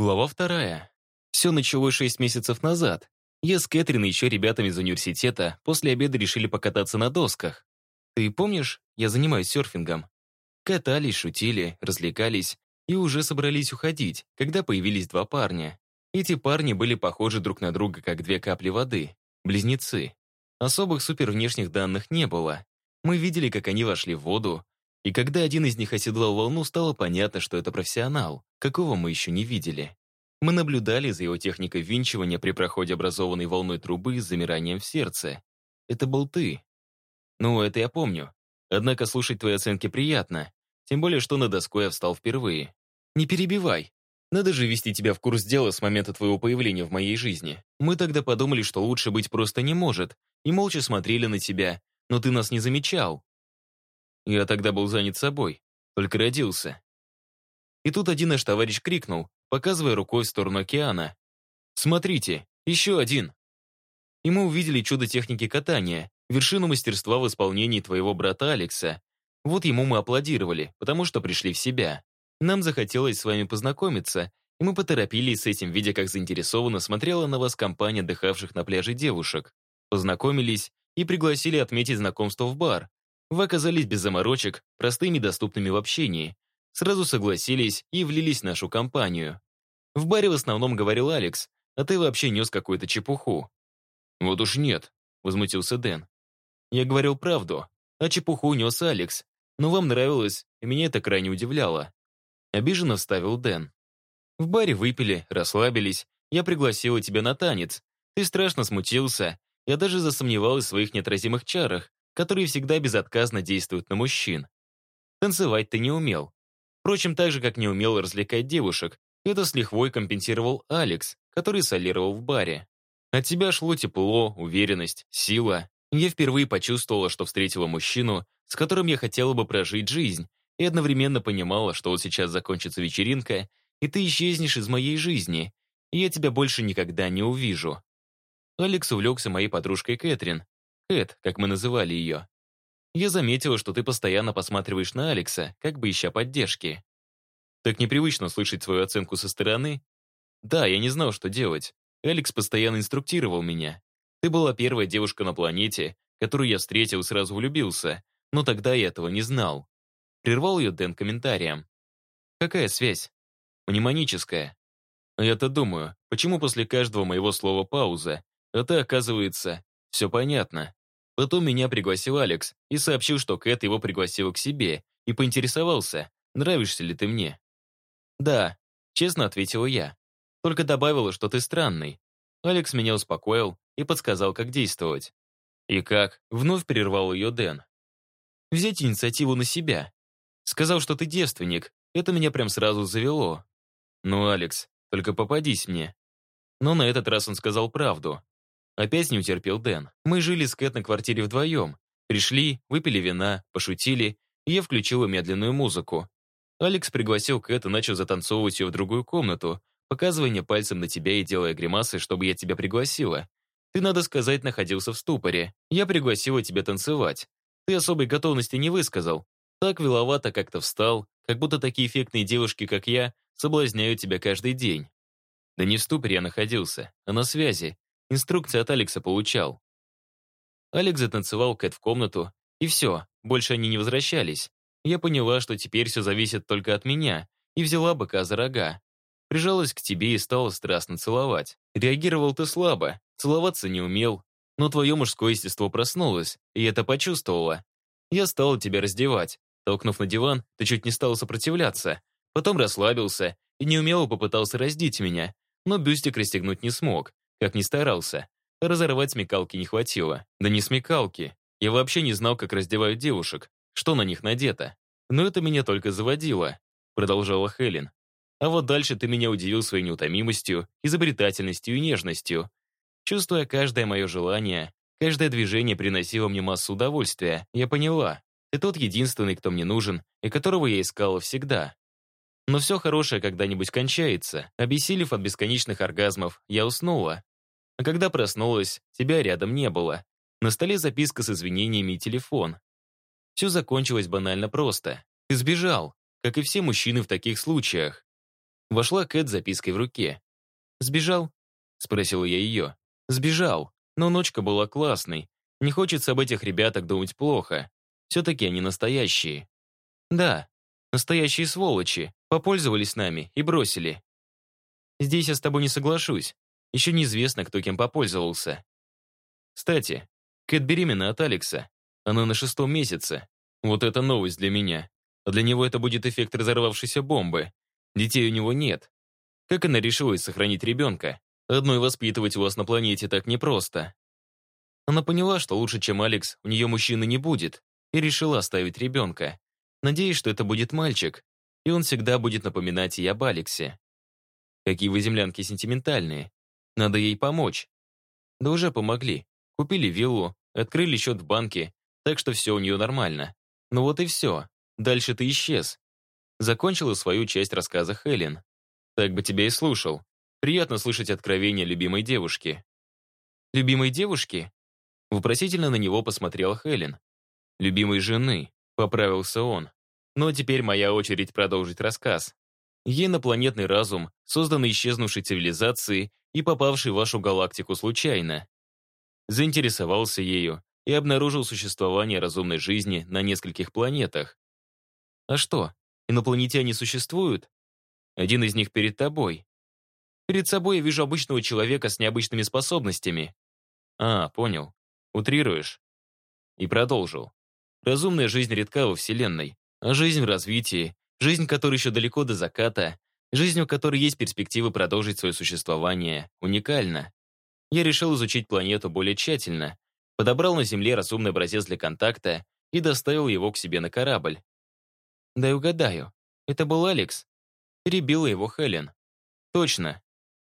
Глава вторая. Все началось шесть месяцев назад. Я с Кэтрин и еще ребятами из университета после обеда решили покататься на досках. Ты помнишь, я занимаюсь серфингом? Катались, шутили, развлекались и уже собрались уходить, когда появились два парня. Эти парни были похожи друг на друга, как две капли воды. Близнецы. Особых супер внешних данных не было. Мы видели, как они вошли в воду, и когда один из них оседлал волну, стало понятно, что это профессионал, какого мы еще не видели. Мы наблюдали за его техникой винчивания при проходе образованной волной трубы с замиранием в сердце. Это был ты. Ну, это я помню. Однако слушать твои оценки приятно. Тем более, что на доску я встал впервые. Не перебивай. Надо же вести тебя в курс дела с момента твоего появления в моей жизни. Мы тогда подумали, что лучше быть просто не может, и молча смотрели на тебя, но ты нас не замечал. Я тогда был занят собой, только родился. И тут один наш товарищ крикнул, показывая рукой в сторону океана. «Смотрите, еще один!» И мы увидели чудо техники катания, вершину мастерства в исполнении твоего брата Алекса. Вот ему мы аплодировали, потому что пришли в себя. Нам захотелось с вами познакомиться, и мы поторопились с этим, видя, как заинтересованно смотрела на вас компания отдыхавших на пляже девушек. Познакомились и пригласили отметить знакомство в бар, вы оказались без заморочек, простыми и доступными в общении. Сразу согласились и влились в нашу компанию. В баре в основном говорил Алекс, а ты вообще нес какую-то чепуху. «Вот уж нет», — возмутился Дэн. «Я говорил правду, а чепуху нес Алекс. Но вам нравилось, и меня это крайне удивляло». Обиженно вставил Дэн. В баре выпили, расслабились. Я пригласила тебя на танец. Ты страшно смутился. Я даже засомневалась в своих неотразимых чарах, которые всегда безотказно действуют на мужчин. Танцевать ты не умел. Впрочем, так же, как не умел развлекать девушек, это с лихвой компенсировал Алекс, который солировал в баре. От тебя шло тепло, уверенность, сила. Я впервые почувствовала, что встретила мужчину, с которым я хотела бы прожить жизнь, и одновременно понимала, что вот сейчас закончится вечеринка, и ты исчезнешь из моей жизни, и я тебя больше никогда не увижу. Алекс увлекся моей подружкой Кэтрин, Кэт, как мы называли ее. Я заметила, что ты постоянно посматриваешь на Алекса, как бы ища поддержки. Так непривычно слышать свою оценку со стороны. Да, я не знал, что делать. Алекс постоянно инструктировал меня. Ты была первая девушка на планете, которую я встретил и сразу влюбился, но тогда я этого не знал. Прервал ее Дэн комментарием. Какая связь? Мнемоническая. Я-то думаю, почему после каждого моего слова пауза, а ты, оказывается, все понятно. Потом меня пригласил Алекс и сообщил, что Кэт его пригласила к себе и поинтересовался, нравишься ли ты мне. «Да», — честно ответила я. Только добавила, что ты странный. Алекс меня успокоил и подсказал, как действовать. «И как?» — вновь прервал ее Дэн. «Взять инициативу на себя. Сказал, что ты девственник. Это меня прям сразу завело. Ну, Алекс, только попадись мне». Но на этот раз он сказал правду. Опять не утерпел Дэн. Мы жили с Кэт на квартире вдвоем. Пришли, выпили вина, пошутили, и я включила медленную музыку. Алекс пригласил Кэт и начал затанцовывать ее в другую комнату, показывая мне пальцем на тебя и делая гримасы, чтобы я тебя пригласила. Ты, надо сказать, находился в ступоре. Я пригласила тебя танцевать. Ты особой готовности не высказал. Так виловато как-то встал, как будто такие эффектные девушки, как я, соблазняют тебя каждый день. Да не в ступоре я находился, а на связи, Инструкции от Алекса получал. Алекс затанцевал Кэт в комнату, и все, больше они не возвращались. Я поняла, что теперь все зависит только от меня, и взяла быка за рога. Прижалась к тебе и стала страстно целовать. Реагировал ты слабо, целоваться не умел, но твое мужское естество проснулось, и это почувствовала. Я стала тебя раздевать. Толкнув на диван, ты чуть не стала сопротивляться. Потом расслабился и неумело попытался раздеть меня, но бюстик расстегнуть не смог. Как ни старался, разорвать смекалки не хватило. Да не смекалки. Я вообще не знал, как раздевают девушек, что на них надето. Но это меня только заводило, продолжала Хелен. А вот дальше ты меня удивил своей неутомимостью, изобретательностью и нежностью. Чувствуя каждое мое желание, каждое движение приносило мне массу удовольствия, я поняла. Ты тот единственный, кто мне нужен, и которого я искала всегда. Но все хорошее когда-нибудь кончается. Обессилев от бесконечных оргазмов, я уснула. А когда проснулась, тебя рядом не было. На столе записка с извинениями и телефон. Все закончилось банально просто. Ты сбежал, как и все мужчины в таких случаях. Вошла Кэт с запиской в руке. «Сбежал?» — спросила я ее. «Сбежал, но ночка была классной. Не хочется об этих ребятах думать плохо. Все-таки они настоящие». «Да, настоящие сволочи. Попользовались нами и бросили». «Здесь я с тобой не соглашусь. Еще неизвестно, кто кем попользовался». «Кстати, Кэт беременна от Алекса. Она на шестом месяце. Вот это новость для меня. А для него это будет эффект разорвавшейся бомбы. Детей у него нет. Как она решилась сохранить ребенка? Одной воспитывать у вас на планете так непросто. Она поняла, что лучше, чем Алекс, у нее мужчины не будет, и решила оставить ребенка. Надеясь, что это будет мальчик, и он всегда будет напоминать ей об Алексе. Какие вы землянки сентиментальные. Надо ей помочь. Да уже помогли. Купили виллу, открыли счет в банке, так что все у нее нормально. Ну вот и все. Дальше ты исчез. Закончила свою часть рассказа Хелен. Так бы тебя и слушал. Приятно слышать откровения любимой девушки. Любимой девушки? Вопросительно на него посмотрел Хелен. Любимой жены, поправился он. Но теперь моя очередь продолжить рассказ. Ей инопланетный разум, созданный исчезнувшей цивилизацией и попавший в вашу галактику случайно. Заинтересовался ею и обнаружил существование разумной жизни на нескольких планетах. А что, инопланетяне существуют? Один из них перед тобой. Перед собой я вижу обычного человека с необычными способностями. А, понял. Утрируешь. И продолжил. Разумная жизнь редка во Вселенной, а жизнь в развитии, жизнь, которая еще далеко до заката, жизнь, у которой есть перспективы продолжить свое существование, уникальна. Я решил изучить планету более тщательно, подобрал на Земле разумный образец для контакта и доставил его к себе на корабль. «Дай угадаю, это был Алекс?» Перебила его Хелен. «Точно».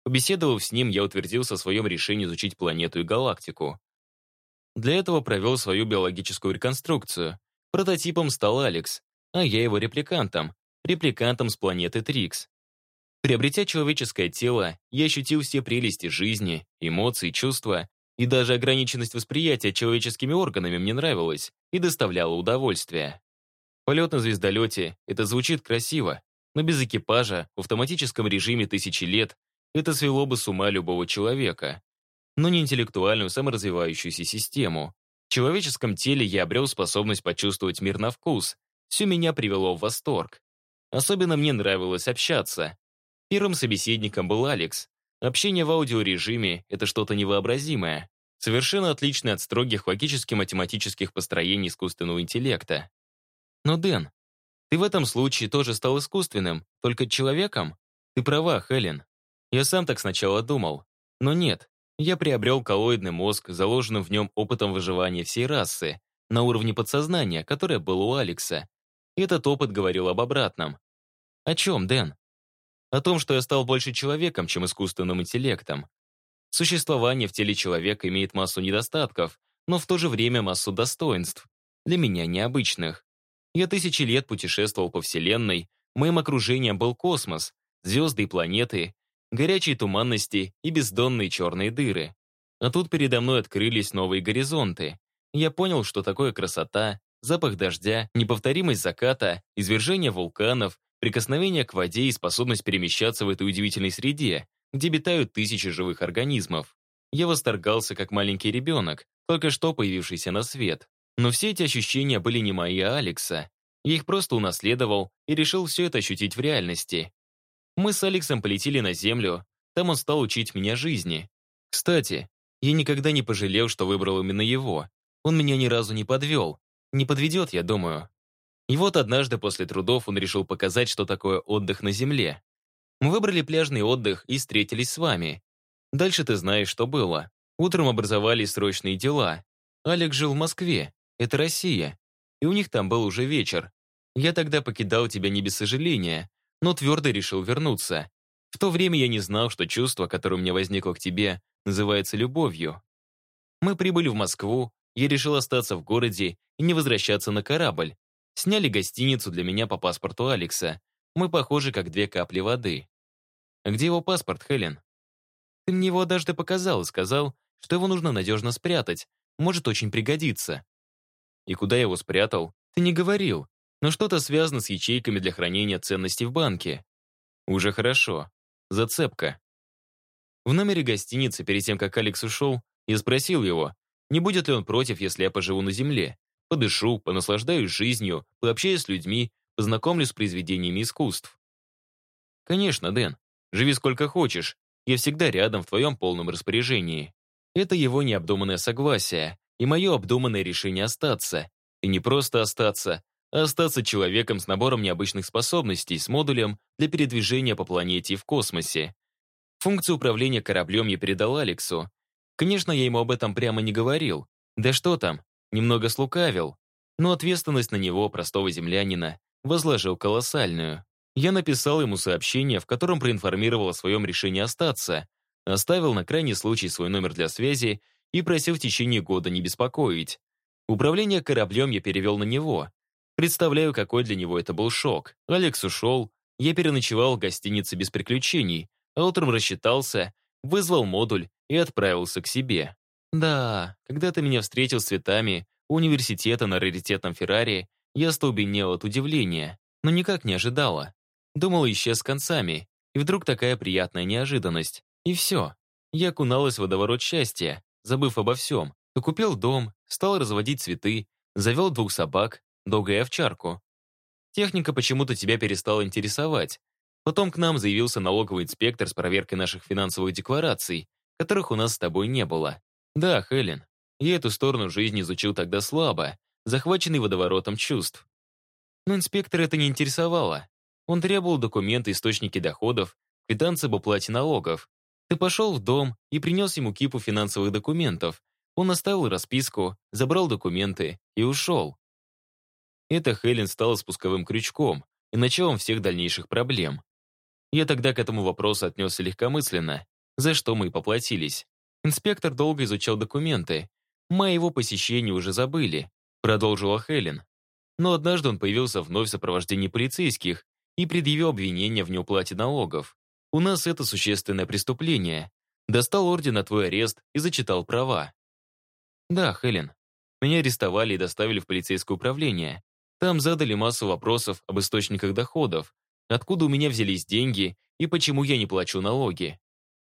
Побеседовав с ним, я утвердился в своем решении изучить планету и галактику. Для этого провел свою биологическую реконструкцию. Прототипом стал Алекс, а я его репликантом, репликантом с планеты Трикс. Приобретя человеческое тело, я ощутил все прелести жизни, эмоции, чувства, и даже ограниченность восприятия человеческими органами мне нравилась и доставляла удовольствие. Полет на звездолете — это звучит красиво, но без экипажа, в автоматическом режиме тысячи лет, это свело бы с ума любого человека. Но не интеллектуальную саморазвивающуюся систему. В человеческом теле я обрел способность почувствовать мир на вкус. Все меня привело в восторг. Особенно мне нравилось общаться. Первым собеседником был Алекс. Общение в аудиорежиме — это что-то невообразимое. Совершенно отличное от строгих логически-математических построений искусственного интеллекта. Но, Дэн, ты в этом случае тоже стал искусственным, только человеком? Ты права, Хелен. Я сам так сначала думал. Но нет, я приобрел коллоидный мозг, заложенным в нем опытом выживания всей расы, на уровне подсознания, которое было у Алекса. Этот опыт говорил об обратном. О чем, Дэн? О том, что я стал больше человеком, чем искусственным интеллектом. Существование в теле человека имеет массу недостатков, но в то же время массу достоинств, для меня необычных. Я тысячи лет путешествовал по Вселенной, моим окружением был космос, звезды и планеты, горячие туманности и бездонные черные дыры. А тут передо мной открылись новые горизонты. Я понял, что такое красота, запах дождя, неповторимость заката, извержение вулканов, прикосновение к воде и способность перемещаться в этой удивительной среде, где обитают тысячи живых организмов. Я восторгался, как маленький ребенок, только что появившийся на свет. Но все эти ощущения были не мои, а Алекса. Я их просто унаследовал и решил все это ощутить в реальности. Мы с Алексом полетели на Землю, там он стал учить меня жизни. Кстати, я никогда не пожалел, что выбрал именно его. Он меня ни разу не подвел. Не подведет, я думаю. И вот однажды после трудов он решил показать, что такое отдых на Земле. Мы выбрали пляжный отдых и встретились с вами. Дальше ты знаешь, что было. Утром образовались срочные дела. Алекс жил в Москве, это Россия. И у них там был уже вечер. Я тогда покидал тебя не без сожаления, но твердо решил вернуться. В то время я не знал, что чувство, которое у меня возникло к тебе, называется любовью. Мы прибыли в Москву, я решил остаться в городе и не возвращаться на корабль. Сняли гостиницу для меня по паспорту Алекса. Мы похожи, как две капли воды. А где его паспорт, Хелен? Ты мне его однажды показал и сказал, что его нужно надежно спрятать, может очень пригодиться. И куда я его спрятал, ты не говорил, но что-то связано с ячейками для хранения ценностей в банке. Уже хорошо. Зацепка. В номере гостиницы, перед тем, как Алекс ушел, я спросил его, не будет ли он против, если я поживу на земле. Подышу, понаслаждаюсь жизнью, пообщаюсь с людьми, познакомлюсь с произведениями искусств. Конечно, Дэн, живи сколько хочешь. Я всегда рядом в твоем полном распоряжении. Это его необдуманное согласие и мое обдуманное решение остаться. И не просто остаться, а остаться человеком с набором необычных способностей, с модулем для передвижения по планете и в космосе. Функцию управления кораблем я передал Алексу. Конечно, я ему об этом прямо не говорил. Да что там, немного слукавил. Но ответственность на него, простого землянина, возложил колоссальную. Я написал ему сообщение, в котором проинформировал о своем решении остаться, оставил на крайний случай свой номер для связи и просил в течение года не беспокоить. Управление кораблем я перевел на него. Представляю, какой для него это был шок. Алекс ушел, я переночевал в гостинице без приключений, а утром рассчитался, вызвал модуль и отправился к себе. Да, когда ты меня встретил с цветами у университета на раритетном Феррари, я столбенел от удивления, но никак не ожидала. Думала, исчез с концами, и вдруг такая приятная неожиданность. И все. Я окуналась в водоворот счастья, забыв обо всем. Купил дом, стал разводить цветы, завел двух собак, дога и овчарку. Техника почему-то тебя перестала интересовать. Потом к нам заявился налоговый инспектор с проверкой наших финансовых деклараций, которых у нас с тобой не было. Да, Хелен, я эту сторону жизни изучил тогда слабо, захваченный водоворотом чувств. Но инспектора это не интересовало. Он требовал документы, источники доходов, квитанции об уплате налогов. Ты пошел в дом и принес ему кипу финансовых документов. Он оставил расписку, забрал документы и ушел. Это Хелен стала спусковым крючком и началом всех дальнейших проблем. Я тогда к этому вопросу отнесся легкомысленно, за что мы и поплатились. Инспектор долго изучал документы. Мы его посещении уже забыли, продолжила Хелен. Но однажды он появился вновь в сопровождении полицейских и предъявил обвинение в неуплате налогов. У нас это существенное преступление. Достал орден на твой арест и зачитал права. Да, Хелен. Меня арестовали и доставили в полицейское управление. Там задали массу вопросов об источниках доходов, откуда у меня взялись деньги и почему я не плачу налоги.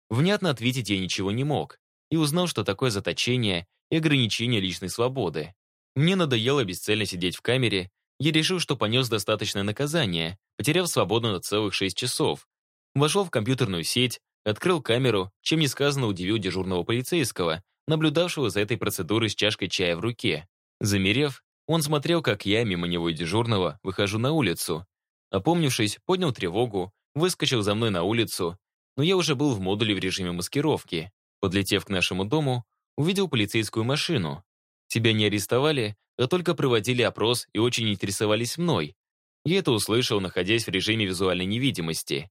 Внятно ответить я ничего не мог и узнал, что такое заточение и ограничение личной свободы. Мне надоело бесцельно сидеть в камере, я решил, что понес достаточное наказание, потеряв свободу на целых 6 часов. Вошел в компьютерную сеть, открыл камеру, чем несказанно удивил дежурного полицейского, наблюдавшего за этой процедурой с чашкой чая в руке. Замерев, он смотрел, как я, мимо него и дежурного, выхожу на улицу. Опомнившись, поднял тревогу, выскочил за мной на улицу, но я уже был в модуле в режиме маскировки. Подлетев к нашему дому, увидел полицейскую машину. Тебя не арестовали, а только проводили опрос и очень интересовались мной. Я это услышал, находясь в режиме визуальной невидимости.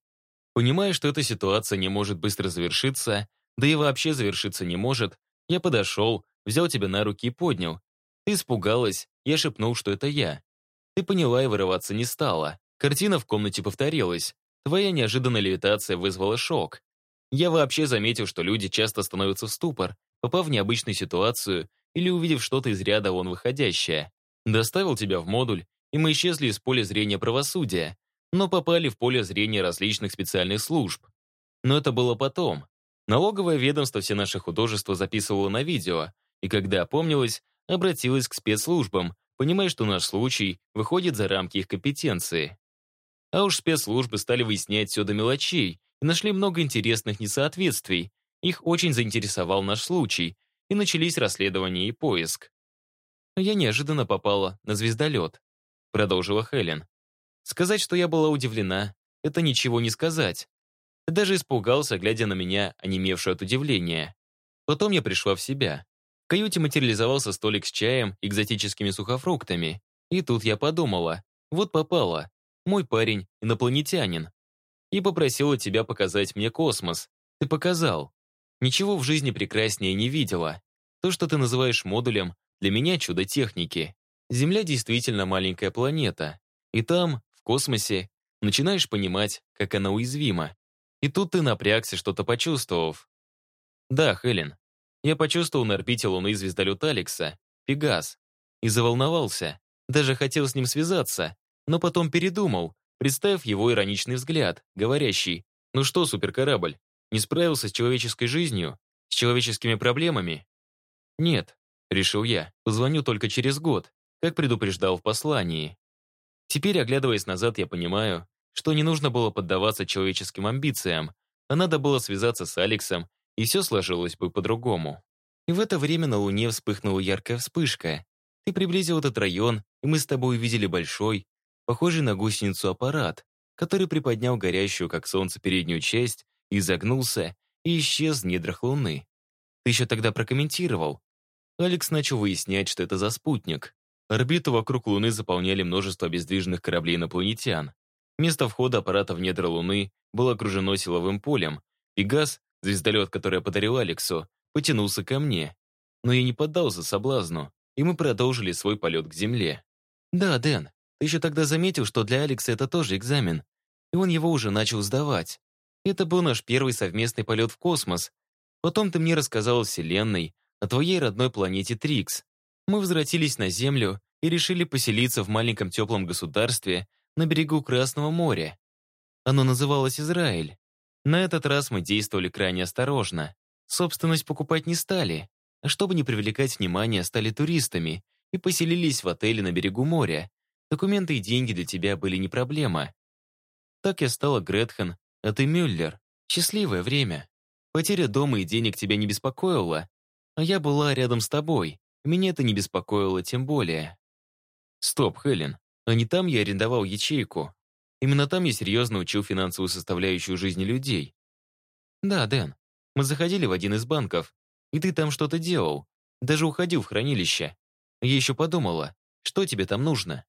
Понимая, что эта ситуация не может быстро завершиться, да и вообще завершиться не может, я подошел, взял тебя на руки и поднял. Ты испугалась, я шепнул, что это я. Ты поняла и вырываться не стала. Картина в комнате повторилась. Твоя неожиданная левитация вызвала шок. Я вообще заметил, что люди часто становятся в ступор, попав в необычную ситуацию или увидев что-то из ряда вон выходящее. Доставил тебя в модуль, и мы исчезли из поля зрения правосудия, но попали в поле зрения различных специальных служб. Но это было потом. Налоговое ведомство все наши художества записывало на видео, и когда опомнилось, обратилась к спецслужбам, понимая, что наш случай выходит за рамки их компетенции. А уж спецслужбы стали выяснять все до мелочей и нашли много интересных несоответствий. Их очень заинтересовал наш случай, и начались расследования и поиск. я неожиданно попала на звездолет, продолжила Хелен. Сказать, что я была удивлена, это ничего не сказать. Даже испугался, глядя на меня, онемевшую от удивления. Потом я пришла в себя каюте материализовался столик с чаем, экзотическими сухофруктами. И тут я подумала, вот попало, мой парень инопланетянин. И попросила тебя показать мне космос. Ты показал. Ничего в жизни прекраснее не видела. То, что ты называешь модулем, для меня чудо техники. Земля действительно маленькая планета. И там, в космосе, начинаешь понимать, как она уязвима. И тут ты напрягся, что-то почувствовав. Да, Хелен, я почувствовал на орбите Луны звездолет Алекса, Пегас, и заволновался. Даже хотел с ним связаться, но потом передумал, представив его ироничный взгляд, говорящий, «Ну что, суперкорабль, не справился с человеческой жизнью? С человеческими проблемами?» «Нет», — решил я, позвоню только через год, как предупреждал в послании. Теперь, оглядываясь назад, я понимаю, что не нужно было поддаваться человеческим амбициям, а надо было связаться с Алексом, и все сложилось бы по-другому. И в это время на Луне вспыхнула яркая вспышка. Ты приблизил этот район, и мы с тобой увидели большой, похожий на гусеницу аппарат, который приподнял горящую, как солнце, переднюю часть, изогнулся и исчез в недрах Луны. Ты еще тогда прокомментировал. Алекс начал выяснять, что это за спутник. Орбиту вокруг Луны заполняли множество бездвижных кораблей инопланетян. Место входа аппарата в недра Луны было окружено силовым полем, и газ, звездолет, который я подарил Алексу, потянулся ко мне. Но я не поддался соблазну, и мы продолжили свой полет к Земле. Да, Дэн, ты еще тогда заметил, что для Алекса это тоже экзамен, и он его уже начал сдавать. Это был наш первый совместный полет в космос. Потом ты мне рассказал о Вселенной, о твоей родной планете Трикс. Мы возвратились на Землю и решили поселиться в маленьком теплом государстве на берегу Красного моря. Оно называлось Израиль. На этот раз мы действовали крайне осторожно. Собственность покупать не стали, а чтобы не привлекать внимание, стали туристами и поселились в отеле на берегу моря. Документы и деньги для тебя были не проблема. Так я стала Гретхен, а ты Мюллер. Счастливое время. Потеря дома и денег тебя не беспокоила, а я была рядом с тобой. Меня это не беспокоило тем более. Стоп, Хелен. А не там я арендовал ячейку. Именно там я серьезно учил финансовую составляющую жизни людей. Да, Дэн, мы заходили в один из банков, и ты там что-то делал. Даже уходил в хранилище. Я еще подумала, что тебе там нужно?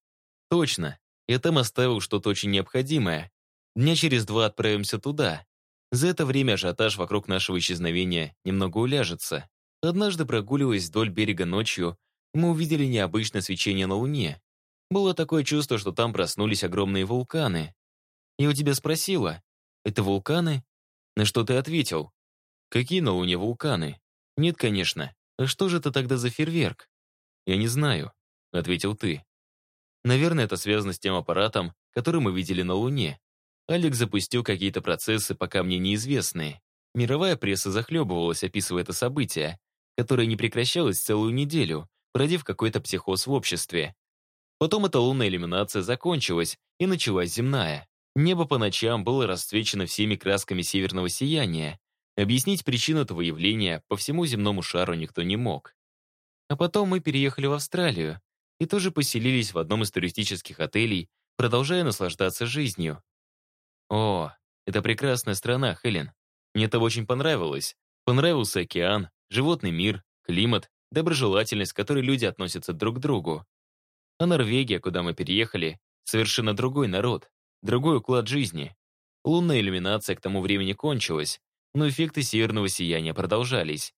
Точно, я там оставил что-то очень необходимое. Дня через два отправимся туда. За это время ажиотаж вокруг нашего исчезновения немного уляжется. Однажды, прогуливаясь вдоль берега ночью, мы увидели необычное свечение на Луне. Было такое чувство, что там проснулись огромные вулканы. Я у тебя спросила, это вулканы? На что ты ответил? Какие на Луне вулканы? Нет, конечно. А что же это тогда за фейерверк? Я не знаю, ответил ты. Наверное, это связано с тем аппаратом, который мы видели на Луне. Алекс запустил какие-то процессы, пока мне неизвестные. Мировая пресса захлебывалась, описывая это событие, которое не прекращалось целую неделю, породив какой-то психоз в обществе. Потом эта лунная иллюминация закончилась, и началась земная. Небо по ночам было расцвечено всеми красками северного сияния. Объяснить причину этого явления по всему земному шару никто не мог. А потом мы переехали в Австралию и тоже поселились в одном из туристических отелей, продолжая наслаждаться жизнью. О, это прекрасная страна, Хелен. Мне это очень понравилось. Понравился океан, животный мир, климат, доброжелательность, с которой люди относятся друг к другу. А Норвегия, куда мы переехали, совершенно другой народ, другой уклад жизни. Лунная иллюминация к тому времени кончилась, но эффекты северного сияния продолжались.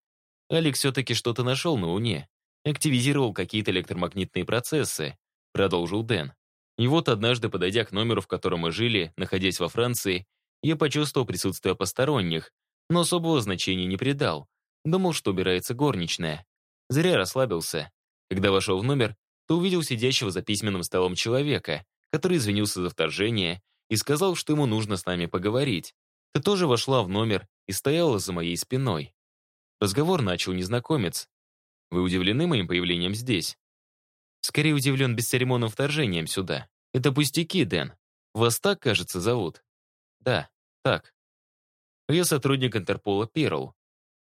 Алекс все-таки что-то нашел на Луне, активизировал какие-то электромагнитные процессы, продолжил Дэн. И вот однажды, подойдя к номеру, в котором мы жили, находясь во Франции, я почувствовал присутствие посторонних, но особого значения не придал. Думал, что убирается горничная. Зря расслабился. Когда вошел в номер, то увидел сидящего за письменным столом человека, который извинился за вторжение и сказал, что ему нужно с нами поговорить. Ты тоже вошла в номер и стояла за моей спиной. Разговор начал незнакомец. Вы удивлены моим появлением здесь? Скорее удивлен бесцеремонным вторжением сюда. Это пустяки, Дэн. Вас так, кажется, зовут? Да, так. Я сотрудник Интерпола Перл.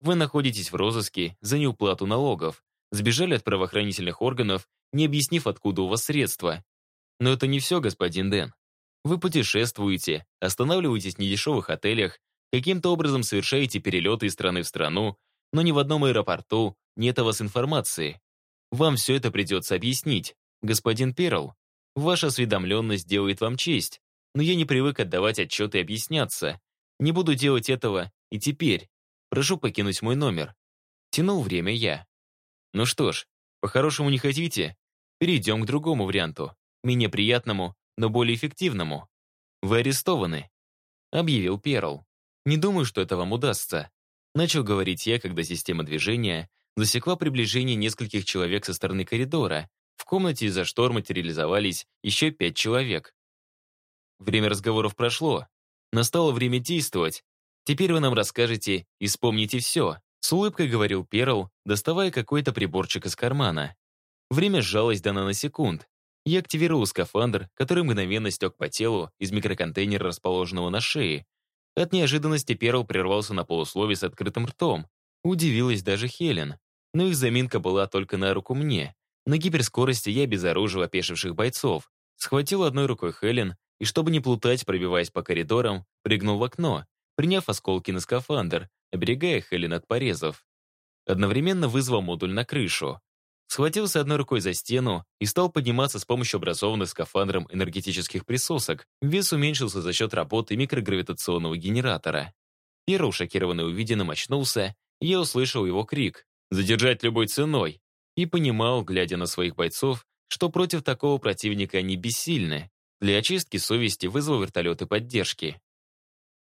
Вы находитесь в розыске за неуплату налогов, сбежали от правоохранительных органов не объяснив, откуда у вас средства. Но это не все, господин Дэн. Вы путешествуете, останавливаетесь в недешевых отелях, каким-то образом совершаете перелеты из страны в страну, но ни в одном аэропорту нет о вас информации. Вам все это придется объяснить. Господин Перл, ваша осведомленность делает вам честь, но я не привык отдавать отчеты и объясняться. Не буду делать этого и теперь. Прошу покинуть мой номер. Тянул время я. Ну что ж, по-хорошему не хотите? Перейдем к другому варианту, менее приятному, но более эффективному. Вы арестованы, объявил Перл. Не думаю, что это вам удастся. Начал говорить я, когда система движения засекла приближение нескольких человек со стороны коридора. В комнате из-за штор материализовались еще пять человек. время разговоров прошло. Настало время действовать. Теперь вы нам расскажете и вспомните все. С улыбкой говорил Перл, доставая какой-то приборчик из кармана. Время сжалось до наносекунд. Я активировал скафандр, который мгновенно стек по телу из микроконтейнера, расположенного на шее. От неожиданности Перл прервался на полуслове с открытым ртом. Удивилась даже Хелен. Но их заминка была только на руку мне. На гиперскорости я безоружил опешивших бойцов. Схватил одной рукой Хелен и, чтобы не плутать, пробиваясь по коридорам, прыгнул в окно, приняв осколки на скафандр, оберегая Хелен от порезов. Одновременно вызвал модуль на крышу. Схватился одной рукой за стену и стал подниматься с помощью образованных скафандром энергетических присосок. Вес уменьшился за счет работы микрогравитационного генератора. Перл, шокированный увиденным, очнулся, и я услышал его крик «Задержать любой ценой!» и понимал, глядя на своих бойцов, что против такого противника они бессильны. Для очистки совести вызвал вертолеты поддержки.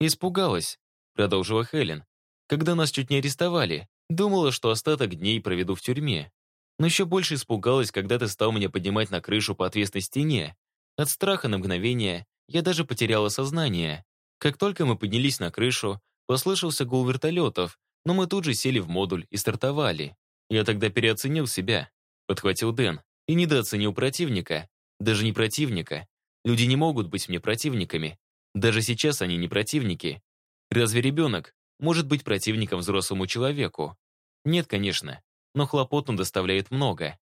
«Испугалась», — продолжила Хелен. «Когда нас чуть не арестовали, думала, что остаток дней проведу в тюрьме. Но еще больше испугалась, когда ты стал меня поднимать на крышу по отвесной стене. От страха на мгновение я даже потеряла сознание. Как только мы поднялись на крышу, послышался гул вертолетов, но мы тут же сели в модуль и стартовали. Я тогда переоценил себя, подхватил Дэн, и недооценил противника. Даже не противника, Люди не могут быть мне противниками. Даже сейчас они не противники. Разве ребенок может быть противником взрослому человеку? Нет, конечно, но хлопот он доставляет много.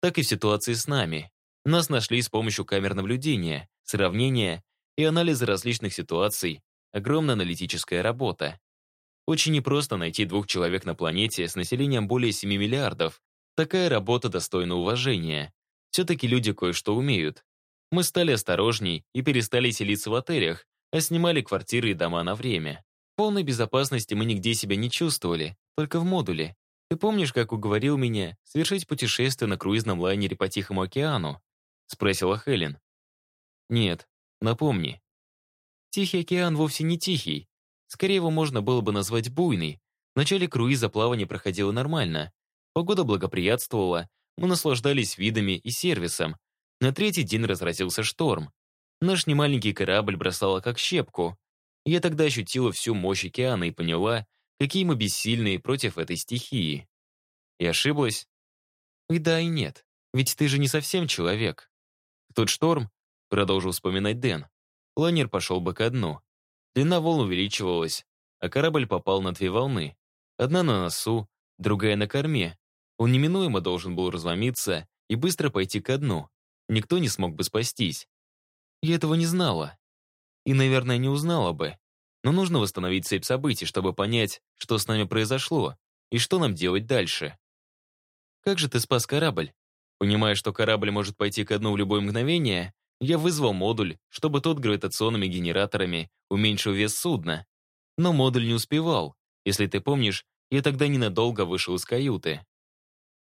Так и в ситуации с нами. Нас нашли с помощью камер наблюдения, сравнения и анализа различных ситуаций, огромная аналитическая работа. Очень непросто найти двух человек на планете с населением более 7 миллиардов. Такая работа достойна уважения. Все-таки люди кое-что умеют. Мы стали осторожней и перестали селиться в отелях, а снимали квартиры и дома на время. В полной безопасности мы нигде себя не чувствовали, только в модуле. Ты помнишь, как уговорил меня совершить путешествие на круизном лайнере по Тихому океану? Спросила Хелен. Нет, напомни. Тихий океан вовсе не тихий. Скорее его можно было бы назвать буйный. В начале круиза плавание проходило нормально. Погода благоприятствовала, мы наслаждались видами и сервисом, на третий день разразился шторм. Наш немаленький корабль бросало как щепку. Я тогда ощутила всю мощь океана и поняла, какие мы бессильные против этой стихии. И ошиблась? И да, и нет. Ведь ты же не совсем человек. В тот шторм, продолжил вспоминать Дэн, планер пошел бы ко дну. Длина волн увеличивалась, а корабль попал на две волны. Одна на носу, другая на корме. Он неминуемо должен был разломиться и быстро пойти ко дну никто не смог бы спастись. Я этого не знала. И, наверное, не узнала бы. Но нужно восстановить цепь событий, чтобы понять, что с нами произошло и что нам делать дальше. Как же ты спас корабль? Понимая, что корабль может пойти ко дну в любое мгновение, я вызвал модуль, чтобы тот гравитационными генераторами уменьшил вес судна. Но модуль не успевал. Если ты помнишь, я тогда ненадолго вышел из каюты.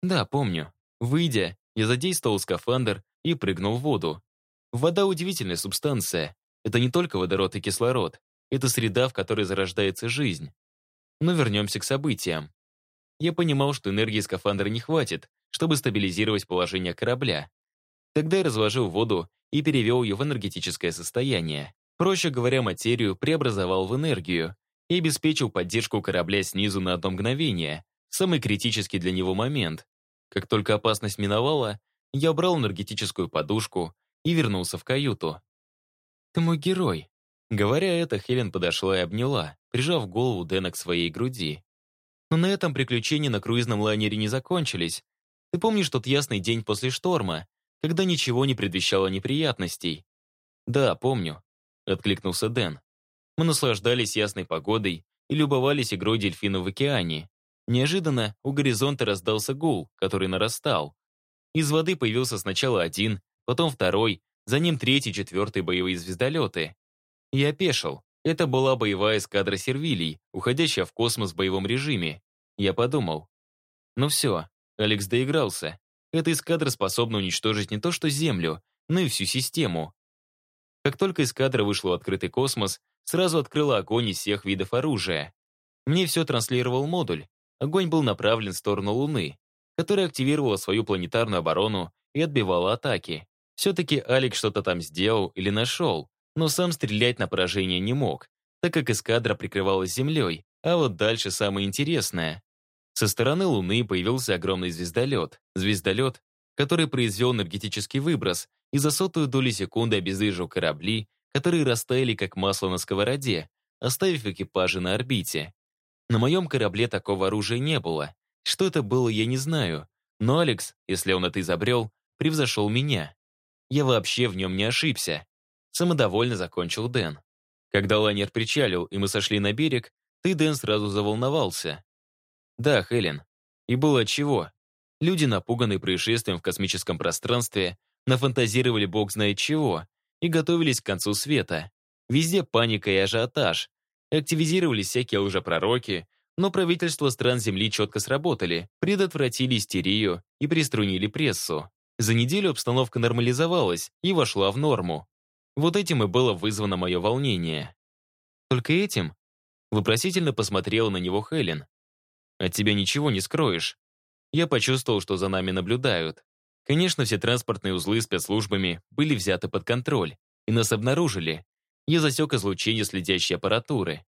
Да, помню. Выйдя, я задействовал скафандр и прыгнул в воду. Вода — удивительная субстанция. Это не только водород и кислород. Это среда, в которой зарождается жизнь. Но вернемся к событиям. Я понимал, что энергии скафандра не хватит, чтобы стабилизировать положение корабля. Тогда я разложил воду и перевел ее в энергетическое состояние. Проще говоря, материю преобразовал в энергию и обеспечил поддержку корабля снизу на одно мгновение, самый критический для него момент. Как только опасность миновала, я убрал энергетическую подушку и вернулся в каюту. «Ты мой герой». Говоря это, Хелен подошла и обняла, прижав голову Дэна к своей груди. Но на этом приключения на круизном лайнере не закончились. Ты помнишь тот ясный день после шторма, когда ничего не предвещало неприятностей? «Да, помню», — откликнулся Дэн. Мы наслаждались ясной погодой и любовались игрой дельфинов в океане. Неожиданно у горизонта раздался гул, который нарастал. Из воды появился сначала один, потом второй, за ним третий, четвертый боевые звездолеты. Я опешил. Это была боевая эскадра сервилий, уходящая в космос в боевом режиме. Я подумал. Ну все, Алекс доигрался. Эта эскадра способна уничтожить не то что Землю, но и всю систему. Как только эскадра вышла в открытый космос, сразу открыла огонь из всех видов оружия. Мне все транслировал модуль. Огонь был направлен в сторону Луны которая активировала свою планетарную оборону и отбивала атаки. Все-таки Алик что-то там сделал или нашел, но сам стрелять на поражение не мог, так как эскадра прикрывалась землей, а вот дальше самое интересное. Со стороны Луны появился огромный звездолет. Звездолет, который произвел энергетический выброс и за сотую долю секунды обездвижил корабли, которые растаяли как масло на сковороде, оставив экипажи на орбите. На моем корабле такого оружия не было. Что это было, я не знаю. Но Алекс, если он это изобрел, превзошел меня. Я вообще в нем не ошибся. Самодовольно закончил Дэн. Когда лайнер причалил, и мы сошли на берег, ты, Дэн, сразу заволновался. Да, Хелен. И было отчего. Люди, напуганные происшествием в космическом пространстве, нафантазировали бог знает чего и готовились к концу света. Везде паника и ажиотаж. Активизировались всякие уже пророки, но правительства стран Земли четко сработали, предотвратили истерию и приструнили прессу. За неделю обстановка нормализовалась и вошла в норму. Вот этим и было вызвано мое волнение. Только этим? Вопросительно посмотрела на него Хелен. От тебя ничего не скроешь. Я почувствовал, что за нами наблюдают. Конечно, все транспортные узлы спецслужбами были взяты под контроль, и нас обнаружили. Я засек излучение следящей аппаратуры.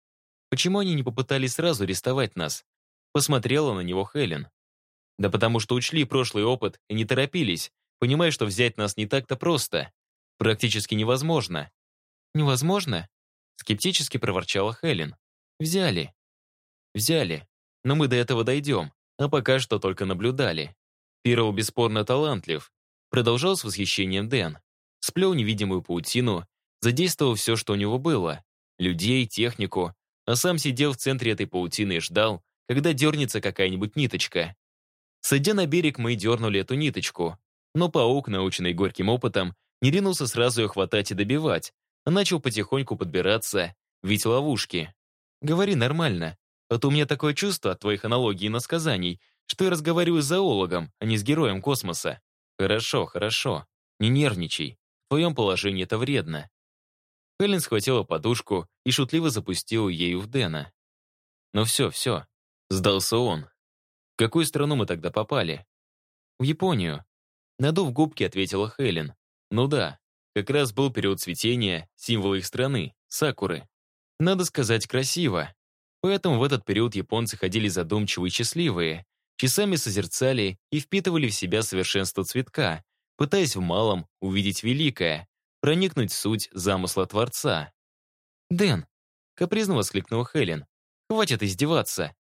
Почему они не попытались сразу арестовать нас? Посмотрела на него Хелен. Да потому что учли прошлый опыт и не торопились, понимая, что взять нас не так-то просто. Практически невозможно. Невозможно? Скептически проворчала Хелен. Взяли. Взяли. Но мы до этого дойдем, а пока что только наблюдали. Перл бесспорно талантлив. Продолжал с восхищением Дэн. Сплел невидимую паутину, задействовал все, что у него было. Людей, технику. А сам сидел в центре этой паутины и ждал, когда дернется какая-нибудь ниточка. Сойдя на берег, мы дернули эту ниточку. Но паук, наученный горьким опытом, не ринулся сразу ее хватать и добивать, а начал потихоньку подбираться, ведь ловушки. Говори нормально, а то у меня такое чувство от твоих аналогий и насказаний, что я разговариваю с зоологом, а не с героем космоса. Хорошо, хорошо. Не нервничай. В твоем положении это вредно. Хелен схватила подушку и шутливо запустила ею в Дэна. Ну все, все. Сдался он. В какую страну мы тогда попали? В Японию. Надув губки, ответила Хелен. Ну да, как раз был период цветения, символа их страны, сакуры. Надо сказать, красиво. Поэтому в этот период японцы ходили задумчивые и счастливые, часами созерцали и впитывали в себя совершенство цветка, пытаясь в малом увидеть великое, проникнуть в суть замысла Творца. «Дэн!» — капризно воскликнула Хелен. «Хватит издеваться!»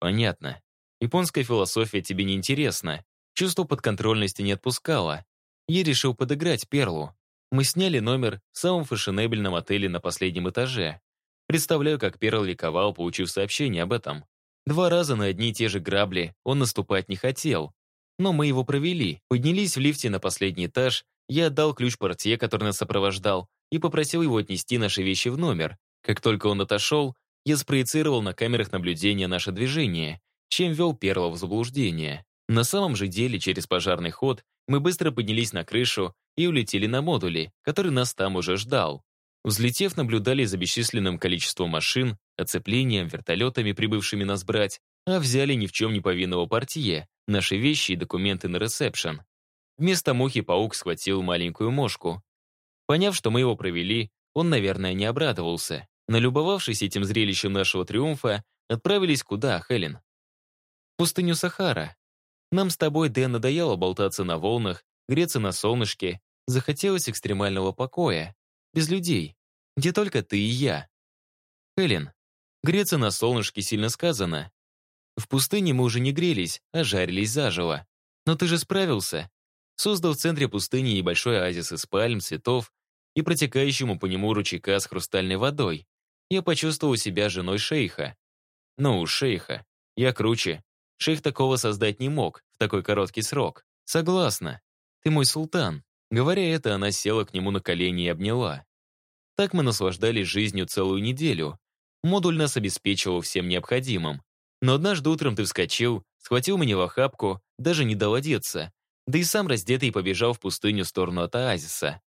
«Понятно. Японская философия тебе не интересна. Чувство подконтрольности не отпускало. Я решил подыграть Перлу. Мы сняли номер в самом фешенебельном отеле на последнем этаже. Представляю, как Перл ликовал, получив сообщение об этом. Два раза на одни и те же грабли он наступать не хотел. Но мы его провели, поднялись в лифте на последний этаж, я отдал ключ портье, который нас сопровождал, и попросил его отнести наши вещи в номер. Как только он отошел, я спроецировал на камерах наблюдения наше движение, чем ввел Перла в заблуждение. На самом же деле, через пожарный ход, мы быстро поднялись на крышу и улетели на модули, который нас там уже ждал. Взлетев, наблюдали за бесчисленным количеством машин, оцеплением, вертолетами, прибывшими нас брать, а взяли ни в чем не повинного портье, наши вещи и документы на ресепшн. Вместо мухи паук схватил маленькую мошку. Поняв, что мы его провели, он, наверное, не обрадовался. Налюбовавшись этим зрелищем нашего триумфа, отправились куда, Хелен? В пустыню Сахара. Нам с тобой, Дэн, надоело болтаться на волнах, греться на солнышке, захотелось экстремального покоя, без людей, где только ты и я. Хелен, греться на солнышке сильно сказано. В пустыне мы уже не грелись, а жарились заживо. Но ты же справился. Создал в центре пустыни небольшой оазис из пальм, цветов и протекающему по нему ручейка с хрустальной водой. Я почувствовал себя женой шейха. Ну шейха. Я круче. Шейх такого создать не мог в такой короткий срок. Согласна. Ты мой султан. Говоря это, она села к нему на колени и обняла. Так мы наслаждались жизнью целую неделю. Модуль нас обеспечивал всем необходимым. Но однажды утром ты вскочил, схватил меня в охапку, даже не дал одеться, да и сам раздетый побежал в пустыню в сторону от оазиса.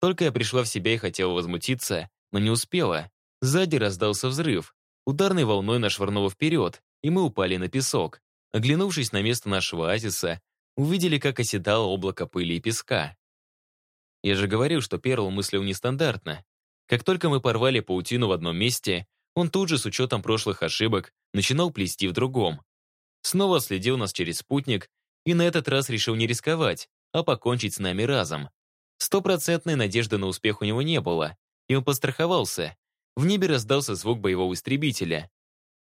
Только я пришла в себя и хотела возмутиться, но не успела. Сзади раздался взрыв. Ударной волной нашвырнуло вперед, и мы упали на песок. Оглянувшись на место нашего оазиса, увидели, как оседало облако пыли и песка. Я же говорил, что Перл мыслил нестандартно. Как только мы порвали паутину в одном месте, он тут же, с учетом прошлых ошибок, начинал плести в другом. Снова следил нас через спутник и на этот раз решил не рисковать, а покончить с нами разом. Стопроцентной надежды на успех у него не было, и он постраховался. В небе раздался звук боевого истребителя.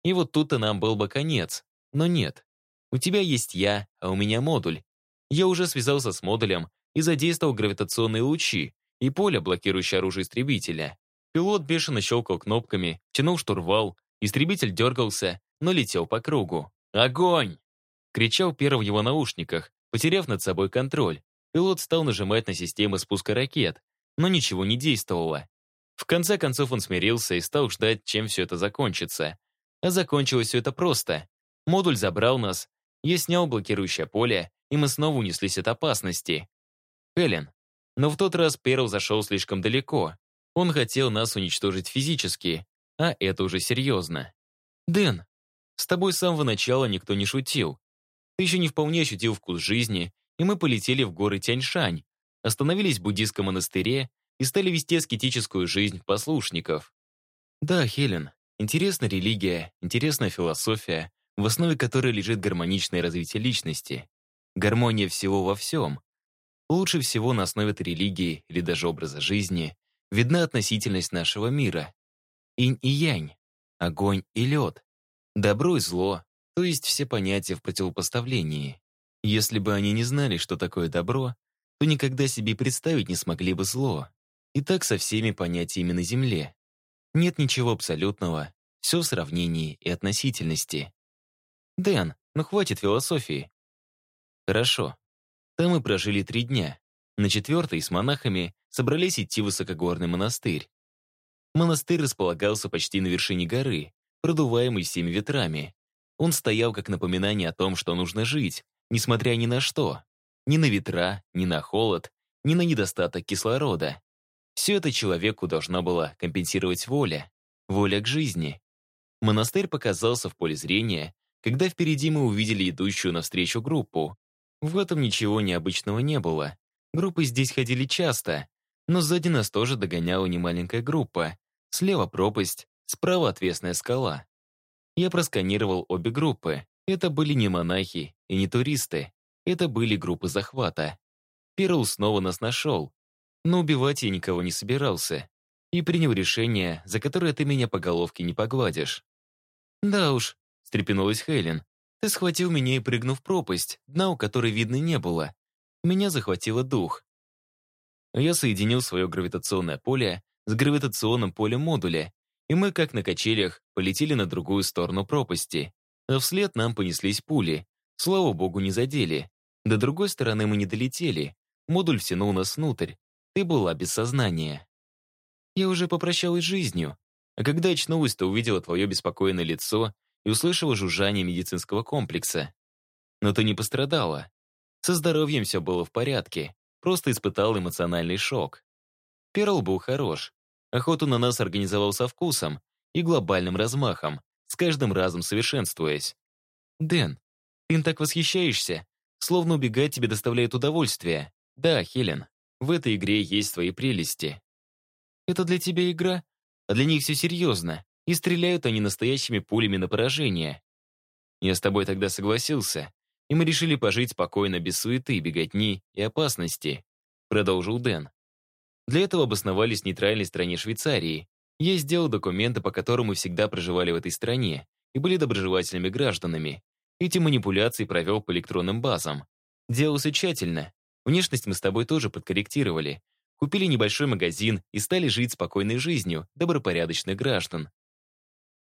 И вот тут-то нам был бы конец. Но нет. У тебя есть я, а у меня модуль. Я уже связался с модулем и задействовал гравитационные лучи и поле, блокирующее оружие истребителя. Пилот бешено щелкал кнопками, тянул штурвал, истребитель дергался, но летел по кругу. «Огонь!» — кричал первый в его наушниках, потеряв над собой контроль. Пилот стал нажимать на системы спуска ракет, но ничего не действовало. В конце концов он смирился и стал ждать, чем все это закончится. А закончилось все это просто. Модуль забрал нас, я снял блокирующее поле, и мы снова унеслись от опасности. Хелен. Но в тот раз Перл зашел слишком далеко. Он хотел нас уничтожить физически, а это уже серьезно. Дэн, с тобой с самого начала никто не шутил. Ты еще не вполне ощутил вкус жизни, и мы полетели в горы Тяньшань, остановились в буддийском монастыре и стали вести аскетическую жизнь послушников. Да, Хелен, интересна религия, интересна философия, в основе которой лежит гармоничное развитие личности. Гармония всего во всем. Лучше всего на основе этой религии или даже образа жизни видна относительность нашего мира. Инь и янь, огонь и лед, добро и зло, то есть все понятия в противопоставлении. Если бы они не знали, что такое добро, то никогда себе представить не смогли бы зло. И так со всеми понятиями на Земле. Нет ничего абсолютного, все в сравнении и относительности. Дэн, ну хватит философии. Хорошо. Там мы прожили три дня. На четвертый с монахами собрались идти в высокогорный монастырь. Монастырь располагался почти на вершине горы, продуваемый всеми ветрами. Он стоял как напоминание о том, что нужно жить, несмотря ни на что. Ни на ветра, ни на холод, ни на недостаток кислорода. Все это человеку должна была компенсировать воля. Воля к жизни. Монастырь показался в поле зрения, когда впереди мы увидели идущую навстречу группу. В этом ничего необычного не было. Группы здесь ходили часто, но сзади нас тоже догоняла немаленькая группа. Слева пропасть, справа отвесная скала. Я просканировал обе группы. Это были не монахи и не туристы. Это были группы захвата. Перл снова нас нашел. Но убивать я никого не собирался. И принял решение, за которое ты меня по головке не погладишь. Да уж, встрепенулась Хелен. «Ты схватил меня и прыгнул в пропасть, дна у которой видно не было. Меня захватило дух». Я соединил свое гравитационное поле с гравитационным полем модуля, и мы, как на качелях, полетели на другую сторону пропасти. А вслед нам понеслись пули. Слава богу, не задели. До другой стороны мы не долетели. Модуль втянул нас внутрь. Ты была без сознания. Я уже попрощалась с жизнью. А когда очнулась, то увидела твое беспокойное лицо и услышала жужжание медицинского комплекса. Но ты не пострадала. Со здоровьем все было в порядке, просто испытал эмоциональный шок. Перл был хорош. Охоту на нас организовал со вкусом и глобальным размахом, с каждым разом совершенствуясь. «Дэн, ты им так восхищаешься, словно убегать тебе доставляет удовольствие. Да, Хелен, в этой игре есть свои прелести. Это для тебя игра, а для них все серьезно и стреляют они настоящими пулями на поражение. Я с тобой тогда согласился, и мы решили пожить спокойно, без суеты, беготни и опасности», продолжил Дэн. Для этого обосновались в нейтральной стране Швейцарии. Я сделал документы, по которым мы всегда проживали в этой стране и были доброжелательными гражданами. Эти манипуляции провел по электронным базам. Делался тщательно. Внешность мы с тобой тоже подкорректировали. Купили небольшой магазин и стали жить спокойной жизнью добропорядочных граждан.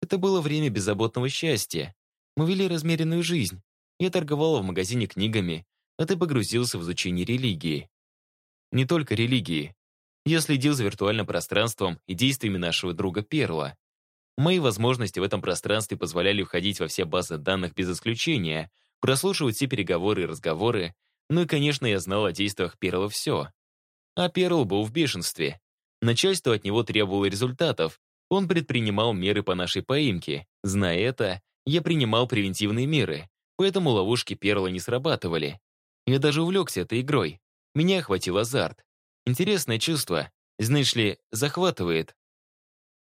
Это было время беззаботного счастья. Мы вели размеренную жизнь. Я торговала в магазине книгами, а ты погрузился в изучение религии. Не только религии. Я следил за виртуальным пространством и действиями нашего друга Перла. Мои возможности в этом пространстве позволяли входить во все базы данных без исключения, прослушивать все переговоры и разговоры, ну и, конечно, я знал о действиях Перла все. А Перл был в бешенстве. Начальство от него требовало результатов, он предпринимал меры по нашей поимке. Зная это, я принимал превентивные меры, поэтому ловушки Перла не срабатывали. Я даже увлекся этой игрой. Меня охватил азарт. Интересное чувство. Знаешь ли, захватывает,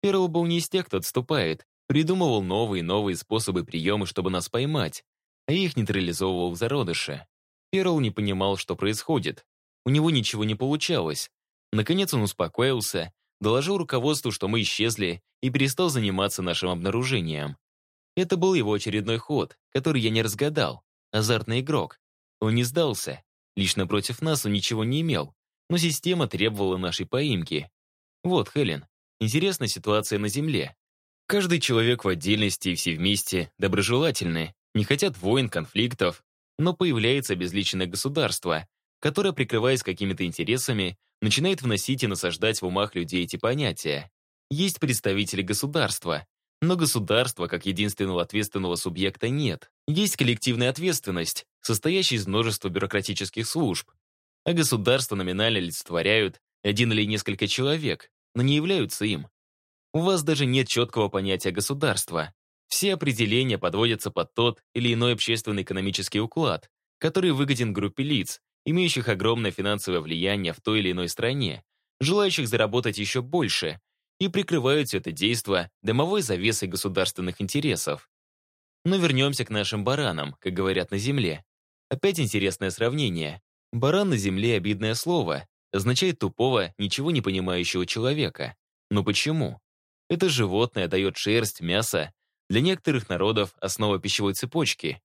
Перл был не из тех, кто отступает, придумывал новые и новые способы приема, чтобы нас поймать, а их нейтрализовывал в зародыше. Перл не понимал, что происходит. У него ничего не получалось. Наконец он успокоился, доложил руководству, что мы исчезли, и перестал заниматься нашим обнаружением. Это был его очередной ход, который я не разгадал. Азартный игрок. Он не сдался. Лично против нас он ничего не имел, но система требовала нашей поимки. Вот, Хелен, интересная ситуация на Земле. Каждый человек в отдельности и все вместе доброжелательны, не хотят войн, конфликтов, но появляется безличное государство, которое, прикрываясь какими-то интересами, начинает вносить и насаждать в умах людей эти понятия. Есть представители государства, но государства как единственного ответственного субъекта нет. Есть коллективная ответственность, состоящая из множества бюрократических служб. А государства номинально олицетворяют один или несколько человек, но не являются им. У вас даже нет четкого понятия государства. Все определения подводятся под тот или иной общественно-экономический уклад, который выгоден группе лиц, имеющих огромное финансовое влияние в той или иной стране, желающих заработать еще больше, и прикрывают все это действо дымовой завесой государственных интересов. Но вернемся к нашим баранам, как говорят на земле. Опять интересное сравнение. Баран на земле — обидное слово, означает тупого, ничего не понимающего человека. Но почему? Это животное дает шерсть, мясо. Для некоторых народов основа пищевой цепочки.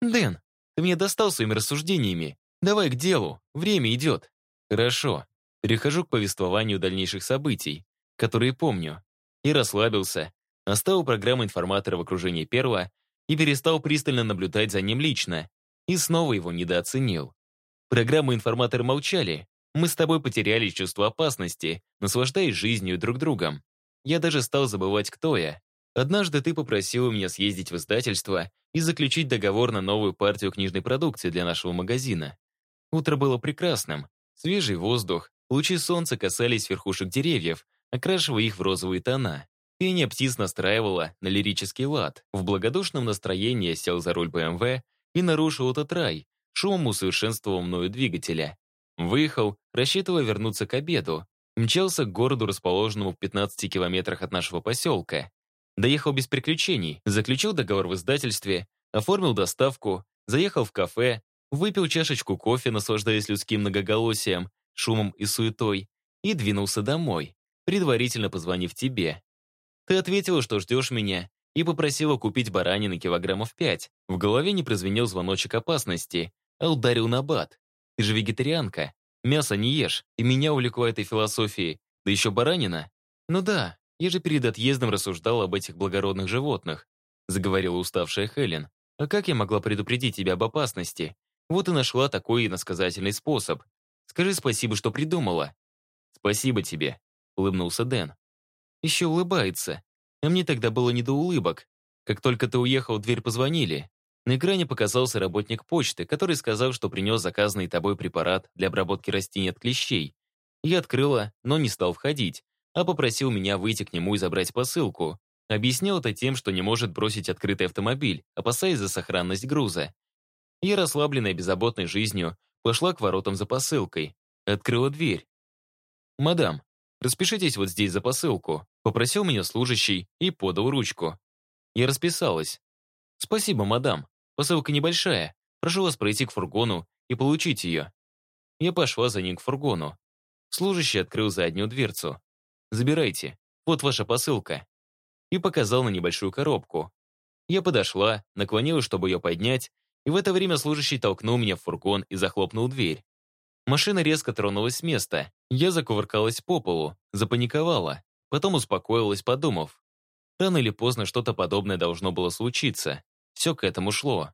«Дэн, ты меня достал своими рассуждениями. Давай к делу, время идет». «Хорошо». Перехожу к повествованию дальнейших событий которые помню, и расслабился, оставил программу информатора в окружении первого и перестал пристально наблюдать за ним лично, и снова его недооценил. Программы информатора молчали, мы с тобой потеряли чувство опасности, наслаждаясь жизнью друг другом. Я даже стал забывать, кто я. Однажды ты попросила меня съездить в издательство и заключить договор на новую партию книжной продукции для нашего магазина. Утро было прекрасным. Свежий воздух, лучи солнца касались верхушек деревьев, окрашивая их в розовые тона. Пение птиц настраивало на лирический лад. В благодушном настроении сел за руль БМВ и нарушил этот рай, шумом усовершенствовал мною двигателя. Выехал, рассчитывая вернуться к обеду. Мчался к городу, расположенному в 15 километрах от нашего поселка. Доехал без приключений, заключил договор в издательстве, оформил доставку, заехал в кафе, выпил чашечку кофе, наслаждаясь людским многоголосием, шумом и суетой, и двинулся домой предварительно позвонив тебе. Ты ответила, что ждешь меня, и попросила купить баранины килограммов пять. В голове не прозвенел звоночек опасности, а ударил на бат. Ты же вегетарианка, мясо не ешь, и меня увлекла этой философией, да еще баранина. Ну да, я же перед отъездом рассуждал об этих благородных животных, заговорила уставшая Хелен. А как я могла предупредить тебя об опасности? Вот и нашла такой иносказательный способ. Скажи спасибо, что придумала. Спасибо тебе, — улыбнулся Дэн. «Еще улыбается. А мне тогда было не до улыбок. Как только ты уехал, в дверь позвонили. На экране показался работник почты, который сказал, что принес заказанный тобой препарат для обработки растений от клещей. Я открыла, но не стал входить, а попросил меня выйти к нему и забрать посылку. Объяснил это тем, что не может бросить открытый автомобиль, опасаясь за сохранность груза. Я, расслабленная беззаботной жизнью, пошла к воротам за посылкой. Открыла дверь. «Мадам, «Распишитесь вот здесь за посылку», — попросил меня служащий и подал ручку. Я расписалась. «Спасибо, мадам. Посылка небольшая. Прошу вас пройти к фургону и получить ее». Я пошла за ним к фургону. Служащий открыл заднюю дверцу. «Забирайте. Вот ваша посылка». И показал на небольшую коробку. Я подошла, наклонилась, чтобы ее поднять, и в это время служащий толкнул меня в фургон и захлопнул дверь. Машина резко тронулась с места. Я закувыркалась по полу, запаниковала, потом успокоилась, подумав. Рано или поздно что-то подобное должно было случиться. Все к этому шло.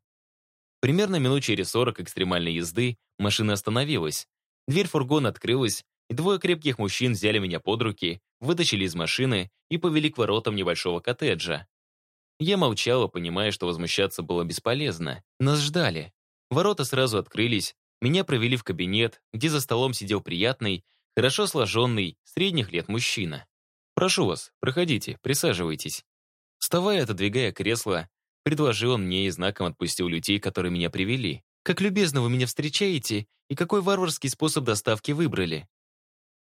Примерно минут через сорок экстремальной езды машина остановилась. Дверь фургона открылась, и двое крепких мужчин взяли меня под руки, вытащили из машины и повели к воротам небольшого коттеджа. Я молчала, понимая, что возмущаться было бесполезно. Нас ждали. Ворота сразу открылись, меня провели в кабинет, где за столом сидел приятный, хорошо сложенный, средних лет мужчина. «Прошу вас, проходите, присаживайтесь». Вставая, отодвигая кресло, предложил он мне и знаком отпустил людей, которые меня привели. «Как любезно вы меня встречаете и какой варварский способ доставки выбрали?»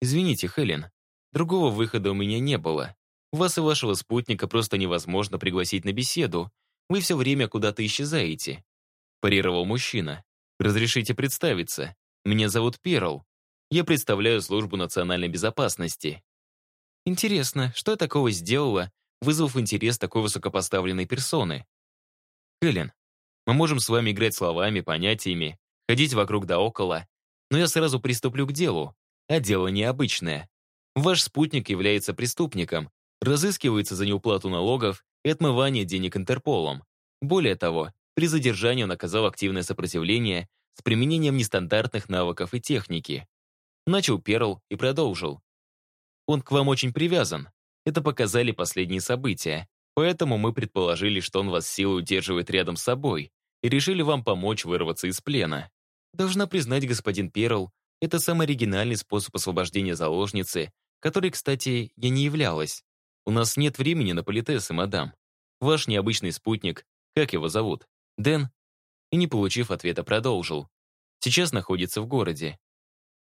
«Извините, Хелен, другого выхода у меня не было. Вас и вашего спутника просто невозможно пригласить на беседу. Вы все время куда-то исчезаете. Парировал мужчина. Разрешите представиться. Меня зовут Перл. Я представляю службу национальной безопасности. Интересно, что я такого сделала, вызвав интерес такой высокопоставленной персоны? Хелен, мы можем с вами играть словами, понятиями, ходить вокруг да около, но я сразу приступлю к делу, а дело необычное. Ваш спутник является преступником, разыскивается за неуплату налогов и отмывание денег Интерполом. Более того, при задержании он оказал активное сопротивление с применением нестандартных навыков и техники. Начал Перл и продолжил. Он к вам очень привязан. Это показали последние события. Поэтому мы предположили, что он вас силой удерживает рядом с собой и решили вам помочь вырваться из плена. Должна признать, господин Перл, это самый оригинальный способ освобождения заложницы, который, кстати, я не являлась. У нас нет времени на политесы, мадам. Ваш необычный спутник, как его зовут? Дэн?» И, не получив ответа, продолжил. «Сейчас находится в городе».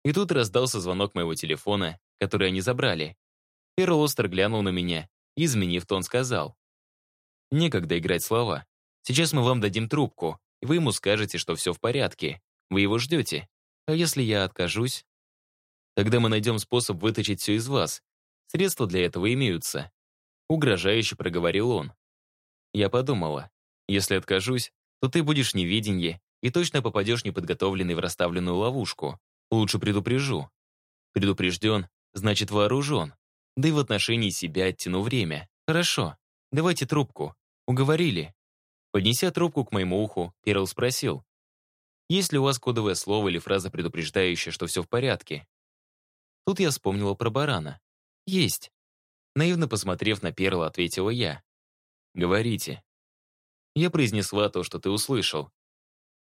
И тут раздался звонок моего телефона, который они забрали. Перл остро глянул на меня и, изменив тон, сказал. «Некогда играть слова. Сейчас мы вам дадим трубку, и вы ему скажете, что все в порядке. Вы его ждете. А если я откажусь? Тогда мы найдем способ вытащить все из вас. Средства для этого имеются». Угрожающе проговорил он. Я подумала, если откажусь, то ты будешь невиденье и точно попадешь неподготовленный в расставленную ловушку. Лучше предупрежу. Предупрежден, значит вооружен. Да и в отношении себя оттяну время. Хорошо, давайте трубку. Уговорили. Поднеся трубку к моему уху, Перл спросил. Есть ли у вас кодовое слово или фраза, предупреждающая, что все в порядке? Тут я вспомнила про барана. Есть. Наивно посмотрев на Перла, ответила я. Говорите. Я произнесла то, что ты услышал.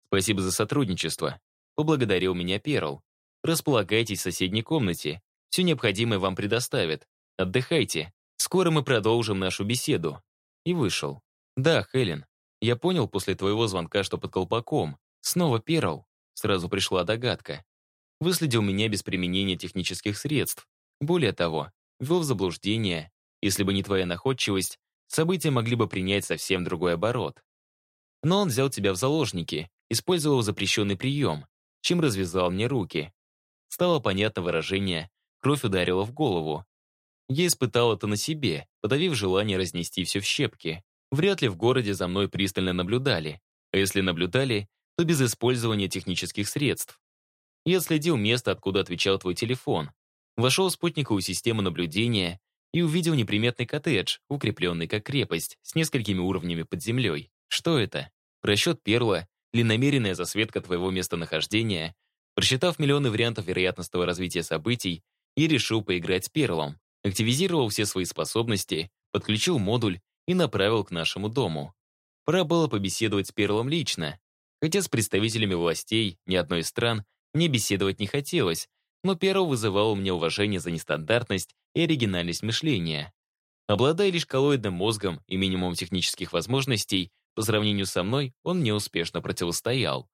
Спасибо за сотрудничество. Поблагодарил меня Перл. Располагайтесь в соседней комнате. Все необходимое вам предоставят. Отдыхайте. Скоро мы продолжим нашу беседу. И вышел. Да, Хелен, я понял после твоего звонка, что под колпаком. Снова Перл. Сразу пришла догадка. Выследил меня без применения технических средств. Более того, ввел в заблуждение. Если бы не твоя находчивость, события могли бы принять совсем другой оборот. Но он взял тебя в заложники, использовал запрещенный прием, чем развязал мне руки. Стало понятно выражение «кровь ударила в голову». Я испытал это на себе, подавив желание разнести все в щепки. Вряд ли в городе за мной пристально наблюдали, а если наблюдали, то без использования технических средств. Я следил место, откуда отвечал твой телефон. Вошел в спутниковую систему наблюдения и увидел неприметный коттедж, укрепленный как крепость, с несколькими уровнями под землей. Что это? Просчет перла или намеренная засветка твоего местонахождения? Просчитав миллионы вариантов вероятностного развития событий, я решил поиграть с перлом, активизировал все свои способности, подключил модуль и направил к нашему дому. Пора было побеседовать с перлом лично, хотя с представителями властей ни одной из стран мне беседовать не хотелось, но Перл вызывал у меня уважение за нестандартность и оригинальность мышления. Обладая лишь коллоидным мозгом и минимум технических возможностей, по сравнению со мной он мне успешно противостоял.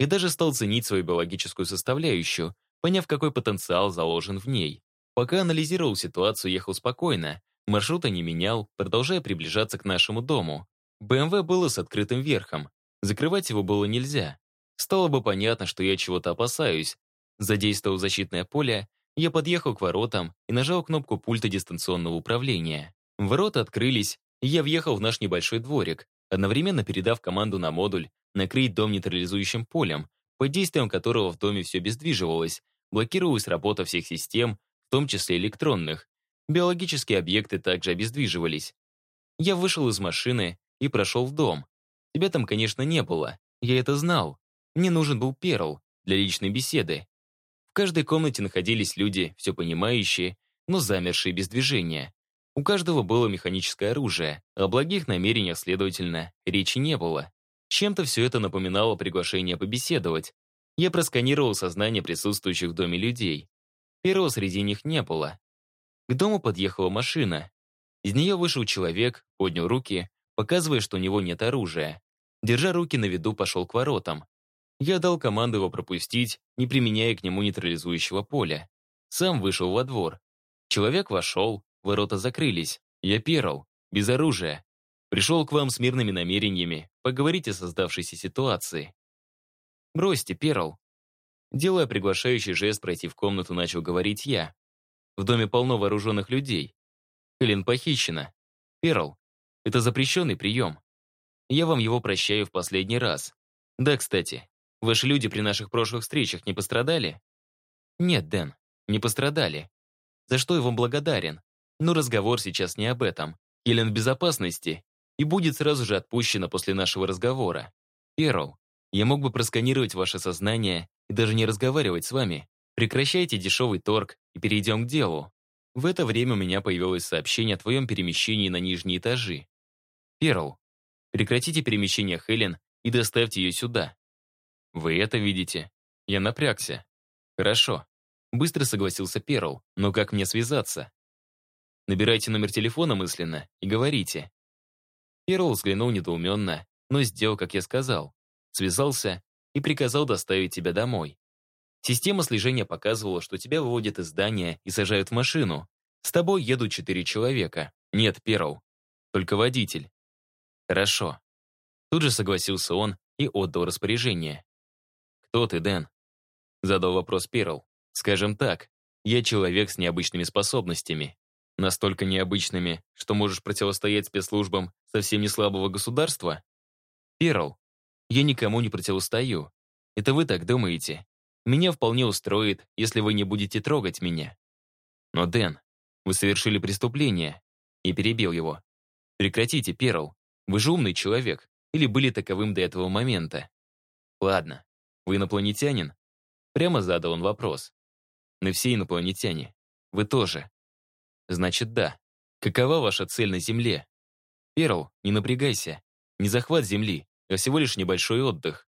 И даже стал ценить свою биологическую составляющую, поняв, какой потенциал заложен в ней. Пока анализировал ситуацию, ехал спокойно, маршрута не менял, продолжая приближаться к нашему дому. БМВ было с открытым верхом. Закрывать его было нельзя. Стало бы понятно, что я чего-то опасаюсь, Задействовав защитное поле, я подъехал к воротам и нажал кнопку пульта дистанционного управления. Ворота открылись, и я въехал в наш небольшой дворик, одновременно передав команду на модуль накрыть дом нейтрализующим полем, под действием которого в доме все обездвиживалось, блокировалась работа всех систем, в том числе электронных. Биологические объекты также обездвиживались. Я вышел из машины и прошел в дом. Тебя там, конечно, не было. Я это знал. Мне нужен был Перл для личной беседы. В каждой комнате находились люди, все понимающие, но замершие без движения. У каждого было механическое оружие, о благих намерениях, следовательно, речи не было. Чем-то все это напоминало приглашение побеседовать. Я просканировал сознание присутствующих в доме людей. Первого среди них не было. К дому подъехала машина. Из нее вышел человек, поднял руки, показывая, что у него нет оружия. Держа руки на виду, пошел к воротам. Я дал команду его пропустить, не применяя к нему нейтрализующего поля. Сам вышел во двор. Человек вошел, ворота закрылись. Я Перл, без оружия. Пришел к вам с мирными намерениями поговорить о создавшейся ситуации. Бросьте, Перл. Делая приглашающий жест пройти в комнату, начал говорить я. В доме полно вооруженных людей. Хелен похищена. Перл, это запрещенный прием. Я вам его прощаю в последний раз. Да, кстати, ваши люди при наших прошлых встречах не пострадали? Нет, Дэн, не пострадали. За что я вам благодарен. Но разговор сейчас не об этом. Хелен в безопасности и будет сразу же отпущена после нашего разговора. Перл, я мог бы просканировать ваше сознание и даже не разговаривать с вами. Прекращайте дешевый торг и перейдем к делу. В это время у меня появилось сообщение о твоем перемещении на нижние этажи. Перл, прекратите перемещение Хелен и доставьте ее сюда. Вы это видите? Я напрягся. Хорошо. Быстро согласился Перл, но как мне связаться? Набирайте номер телефона мысленно и говорите. Перл взглянул недоуменно, но сделал, как я сказал. Связался и приказал доставить тебя домой. Система слежения показывала, что тебя выводят из здания и сажают в машину. С тобой едут четыре человека. Нет, Перл. Только водитель. Хорошо. Тут же согласился он и отдал распоряжение. «Кто ты, Дэн?» Задал вопрос Перл. «Скажем так, я человек с необычными способностями. Настолько необычными, что можешь противостоять спецслужбам совсем не слабого государства? Перл, я никому не противостою. Это вы так думаете. Меня вполне устроит, если вы не будете трогать меня. Но, Дэн, вы совершили преступление. И перебил его. Прекратите, Перл. Вы же умный человек. Или были таковым до этого момента. Ладно. Вы инопланетянин? Прямо задал он вопрос. Мы все инопланетяне. Вы тоже. Значит, да. Какова ваша цель на Земле? Перл, не напрягайся. Не захват Земли, а всего лишь небольшой отдых.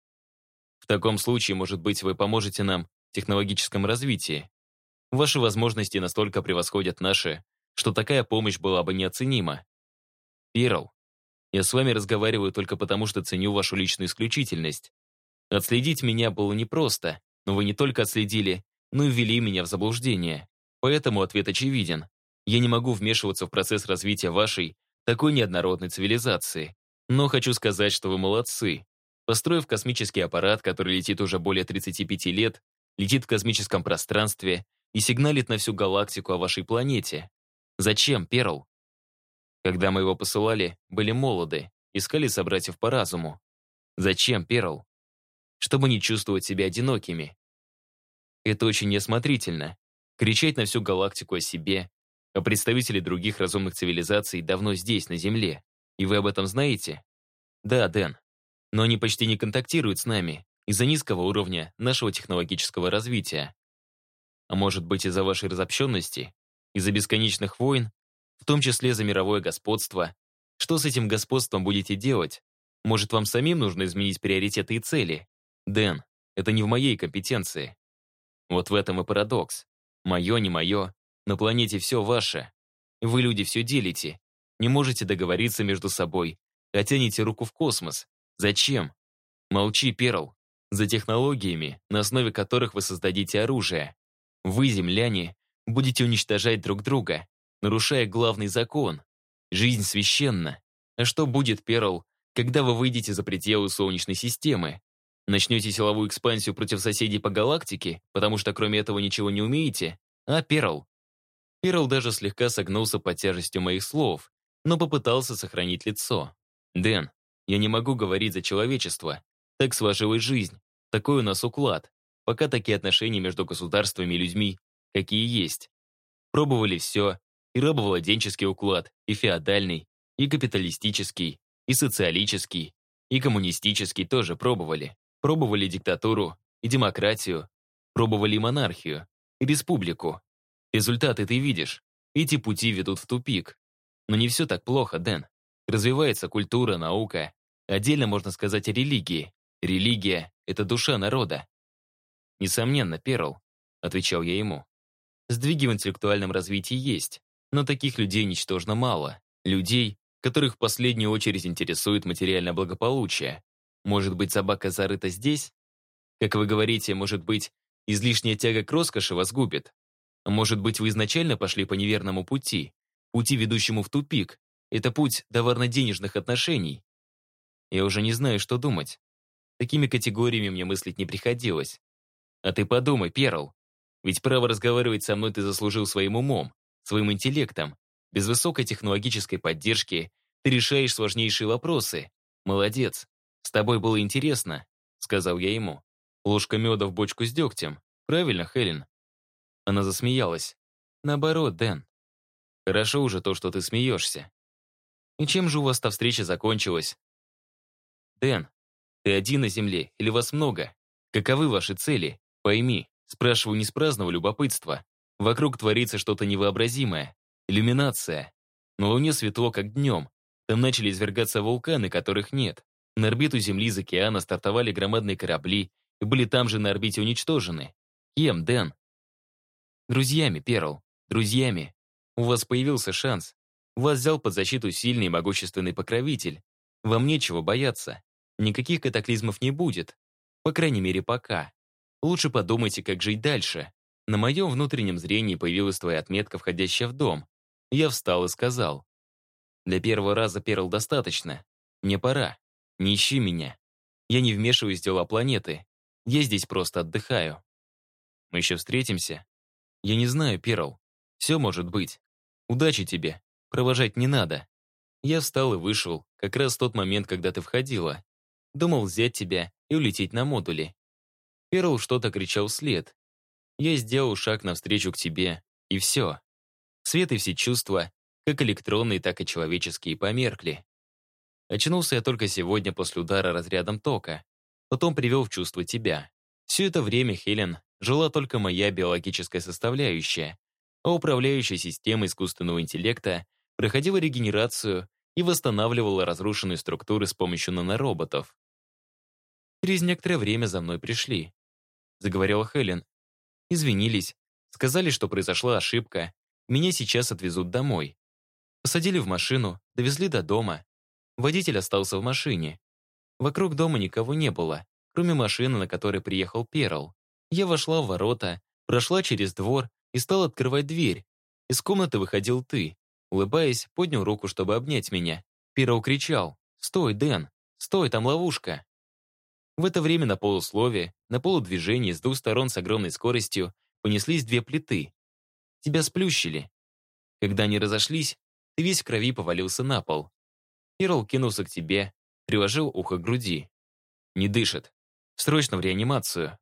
В таком случае, может быть, вы поможете нам в технологическом развитии. Ваши возможности настолько превосходят наши, что такая помощь была бы неоценима. Перл, я с вами разговариваю только потому, что ценю вашу личную исключительность. Отследить меня было непросто, но вы не только отследили, но и ввели меня в заблуждение. Поэтому ответ очевиден. Я не могу вмешиваться в процесс развития вашей, такой неоднородной цивилизации. Но хочу сказать, что вы молодцы. Построив космический аппарат, который летит уже более 35 лет, летит в космическом пространстве и сигналит на всю галактику о вашей планете. Зачем, Перл? Когда мы его посылали, были молоды, искали собратьев по разуму. Зачем, Перл? Чтобы не чувствовать себя одинокими. Это очень неосмотрительно. Кричать на всю галактику о себе, а представители других разумных цивилизаций давно здесь, на Земле. И вы об этом знаете? Да, Дэн но они почти не контактируют с нами из-за низкого уровня нашего технологического развития. А может быть из-за вашей разобщенности, из-за бесконечных войн, в том числе за мировое господство. Что с этим господством будете делать? Может, вам самим нужно изменить приоритеты и цели? Дэн, это не в моей компетенции. Вот в этом и парадокс. Мое, не мое. На планете все ваше. Вы, люди, все делите. Не можете договориться между собой, а тянете руку в космос, Зачем? Молчи, Перл. За технологиями, на основе которых вы создадите оружие. Вы, земляне, будете уничтожать друг друга, нарушая главный закон. Жизнь священна. А что будет, Перл, когда вы выйдете за пределы Солнечной системы? Начнете силовую экспансию против соседей по галактике, потому что кроме этого ничего не умеете? А, Перл? Перл даже слегка согнулся под тяжестью моих слов, но попытался сохранить лицо. «Дэн, я не могу говорить за человечество. Так сложилась жизнь. Такой у нас уклад. Пока такие отношения между государствами и людьми, какие есть. Пробовали все. И рабовладенческий уклад, и феодальный, и капиталистический, и социалический, и коммунистический тоже пробовали. Пробовали диктатуру и демократию. Пробовали монархию и республику. Результаты ты видишь. Эти пути ведут в тупик. Но не все так плохо, Дэн. Развивается культура, наука. Отдельно можно сказать о религии. Религия — это душа народа. Несомненно, Перл, отвечал я ему. Сдвиги в интеллектуальном развитии есть, но таких людей ничтожно мало. Людей, которых в последнюю очередь интересует материальное благополучие. Может быть, собака зарыта здесь? Как вы говорите, может быть, излишняя тяга к роскоши вас губит? Может быть, вы изначально пошли по неверному пути, пути, ведущему в тупик. Это путь товарно-денежных отношений. Я уже не знаю, что думать. Такими категориями мне мыслить не приходилось. А ты подумай, Перл. Ведь право разговаривать со мной ты заслужил своим умом, своим интеллектом. Без высокой технологической поддержки ты решаешь сложнейшие вопросы. Молодец. С тобой было интересно, сказал я ему. Ложка меда в бочку с дегтем. Правильно, Хелен? Она засмеялась. Наоборот, Дэн. Хорошо уже то, что ты смеешься. И чем же у вас та встреча закончилась? Дэн, ты один на земле или вас много? Каковы ваши цели? Пойми, спрашиваю не с праздного любопытства. Вокруг творится что-то невообразимое. Иллюминация. На Луне светло, как днем. Там начали извергаться вулканы, которых нет. На орбиту Земли из океана стартовали громадные корабли и были там же на орбите уничтожены. Кем, Дэн? Друзьями, Перл. Друзьями. У вас появился шанс. Вас взял под защиту сильный и могущественный покровитель. Вам нечего бояться. Никаких катаклизмов не будет. По крайней мере, пока. Лучше подумайте, как жить дальше. На моем внутреннем зрении появилась твоя отметка, входящая в дом. Я встал и сказал. Для первого раза Перл достаточно. Мне пора. Не ищи меня. Я не вмешиваюсь в дела планеты. Я здесь просто отдыхаю. Мы еще встретимся? Я не знаю, Перл. Все может быть. Удачи тебе. Провожать не надо. Я встал и вышел, как раз в тот момент, когда ты входила. Думал взять тебя и улететь на модуле. Перл что-то кричал вслед. Я сделал шаг навстречу к тебе, и все. Свет и все чувства, как электронные, так и человеческие, померкли. Очнулся я только сегодня после удара разрядом тока. Потом привел в чувство тебя. Все это время, Хелен, жила только моя биологическая составляющая, а управляющая система искусственного интеллекта проходила регенерацию и восстанавливала разрушенные структуры с помощью нанороботов. Через некоторое время за мной пришли. Заговорила Хелен. Извинились, сказали, что произошла ошибка, меня сейчас отвезут домой. Посадили в машину, довезли до дома. Водитель остался в машине. Вокруг дома никого не было, кроме машины, на которой приехал Перл. Я вошла в ворота, прошла через двор и стала открывать дверь. Из комнаты выходил ты. Улыбаясь, поднял руку, чтобы обнять меня. Перл кричал «Стой, Дэн! Стой, там ловушка!» В это время на полуслове, на полудвижении с двух сторон с огромной скоростью понеслись две плиты. Тебя сплющили. Когда они разошлись, ты весь в крови повалился на пол. Перл кинулся к тебе, приложил ухо к груди. Не дышит. Срочно в реанимацию.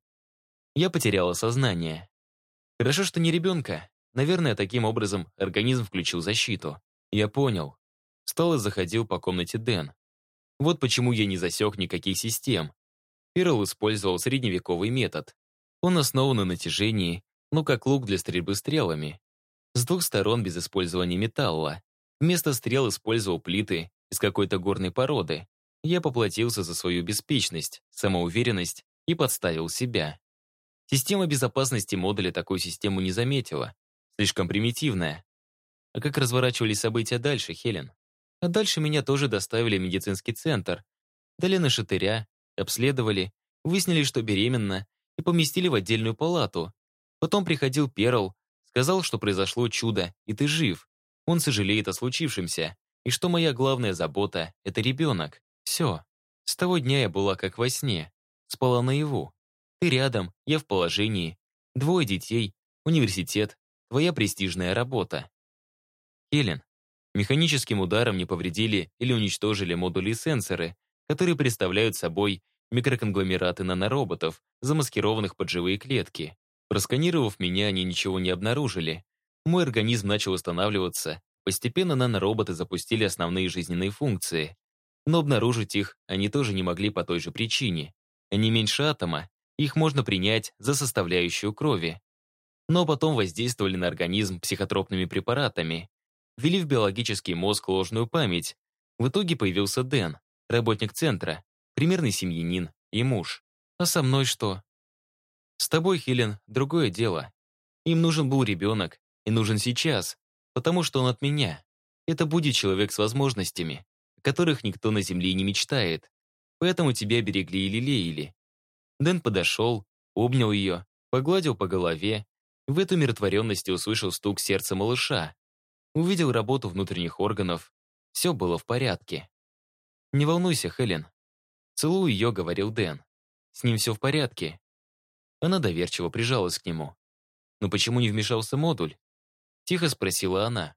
Я потеряла сознание. Хорошо, что не ребенка. Наверное, таким образом организм включил защиту. Я понял. Встал и заходил по комнате Дэн. Вот почему я не засек никаких систем. Перл использовал средневековый метод. Он основан на натяжении, но как лук для стрельбы стрелами. С двух сторон без использования металла. Вместо стрел использовал плиты из какой-то горной породы. Я поплатился за свою беспечность, самоуверенность и подставил себя. Система безопасности модуля такую систему не заметила. Слишком примитивная. А как разворачивались события дальше, Хелен? А дальше меня тоже доставили в медицинский центр. Дали на шатыря, обследовали, выяснили, что беременна, и поместили в отдельную палату. Потом приходил Перл, сказал, что произошло чудо, и ты жив. Он сожалеет о случившемся, и что моя главная забота — это ребенок. Все. С того дня я была как во сне. Спала наяву. Ты рядом, я в положении. Двое детей, университет, твоя престижная работа. Хелен, механическим ударом не повредили или уничтожили модули и сенсоры, которые представляют собой микроконгломераты нанороботов, замаскированных под живые клетки. Просканировав меня, они ничего не обнаружили, мой организм начал восстанавливаться, постепенно нанороботы запустили основные жизненные функции. Но обнаружить их они тоже не могли по той же причине. Они меньше атома, их можно принять за составляющую крови. Но потом воздействовали на организм психотропными препаратами, ввели в биологический мозг ложную память. В итоге появился Дэн, работник центра, примерный семьянин и муж. А со мной что? С тобой, Хелен, другое дело. Им нужен был ребенок, и нужен сейчас, потому что он от меня. Это будет человек с возможностями, о которых никто на Земле не мечтает. Поэтому тебя берегли и лелеяли. Дэн подошел, обнял ее, погладил по голове, в эту миротворенности услышал стук сердца малыша. Увидел работу внутренних органов. Все было в порядке. «Не волнуйся, Хелен». Целую ее, говорил Дэн. «С ним все в порядке». Она доверчиво прижалась к нему. «Но почему не вмешался модуль?» Тихо спросила она.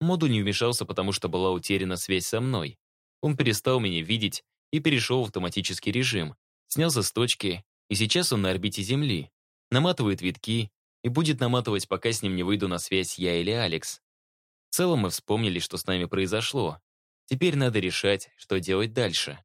Модуль не вмешался, потому что была утеряна связь со мной. Он перестал меня видеть и перешел в автоматический режим, снялся с точки, и сейчас он на орбите Земли, наматывает витки и будет наматывать, пока с ним не выйду на связь я или Алекс. В целом мы вспомнили, что с нами произошло. Теперь надо решать, что делать дальше.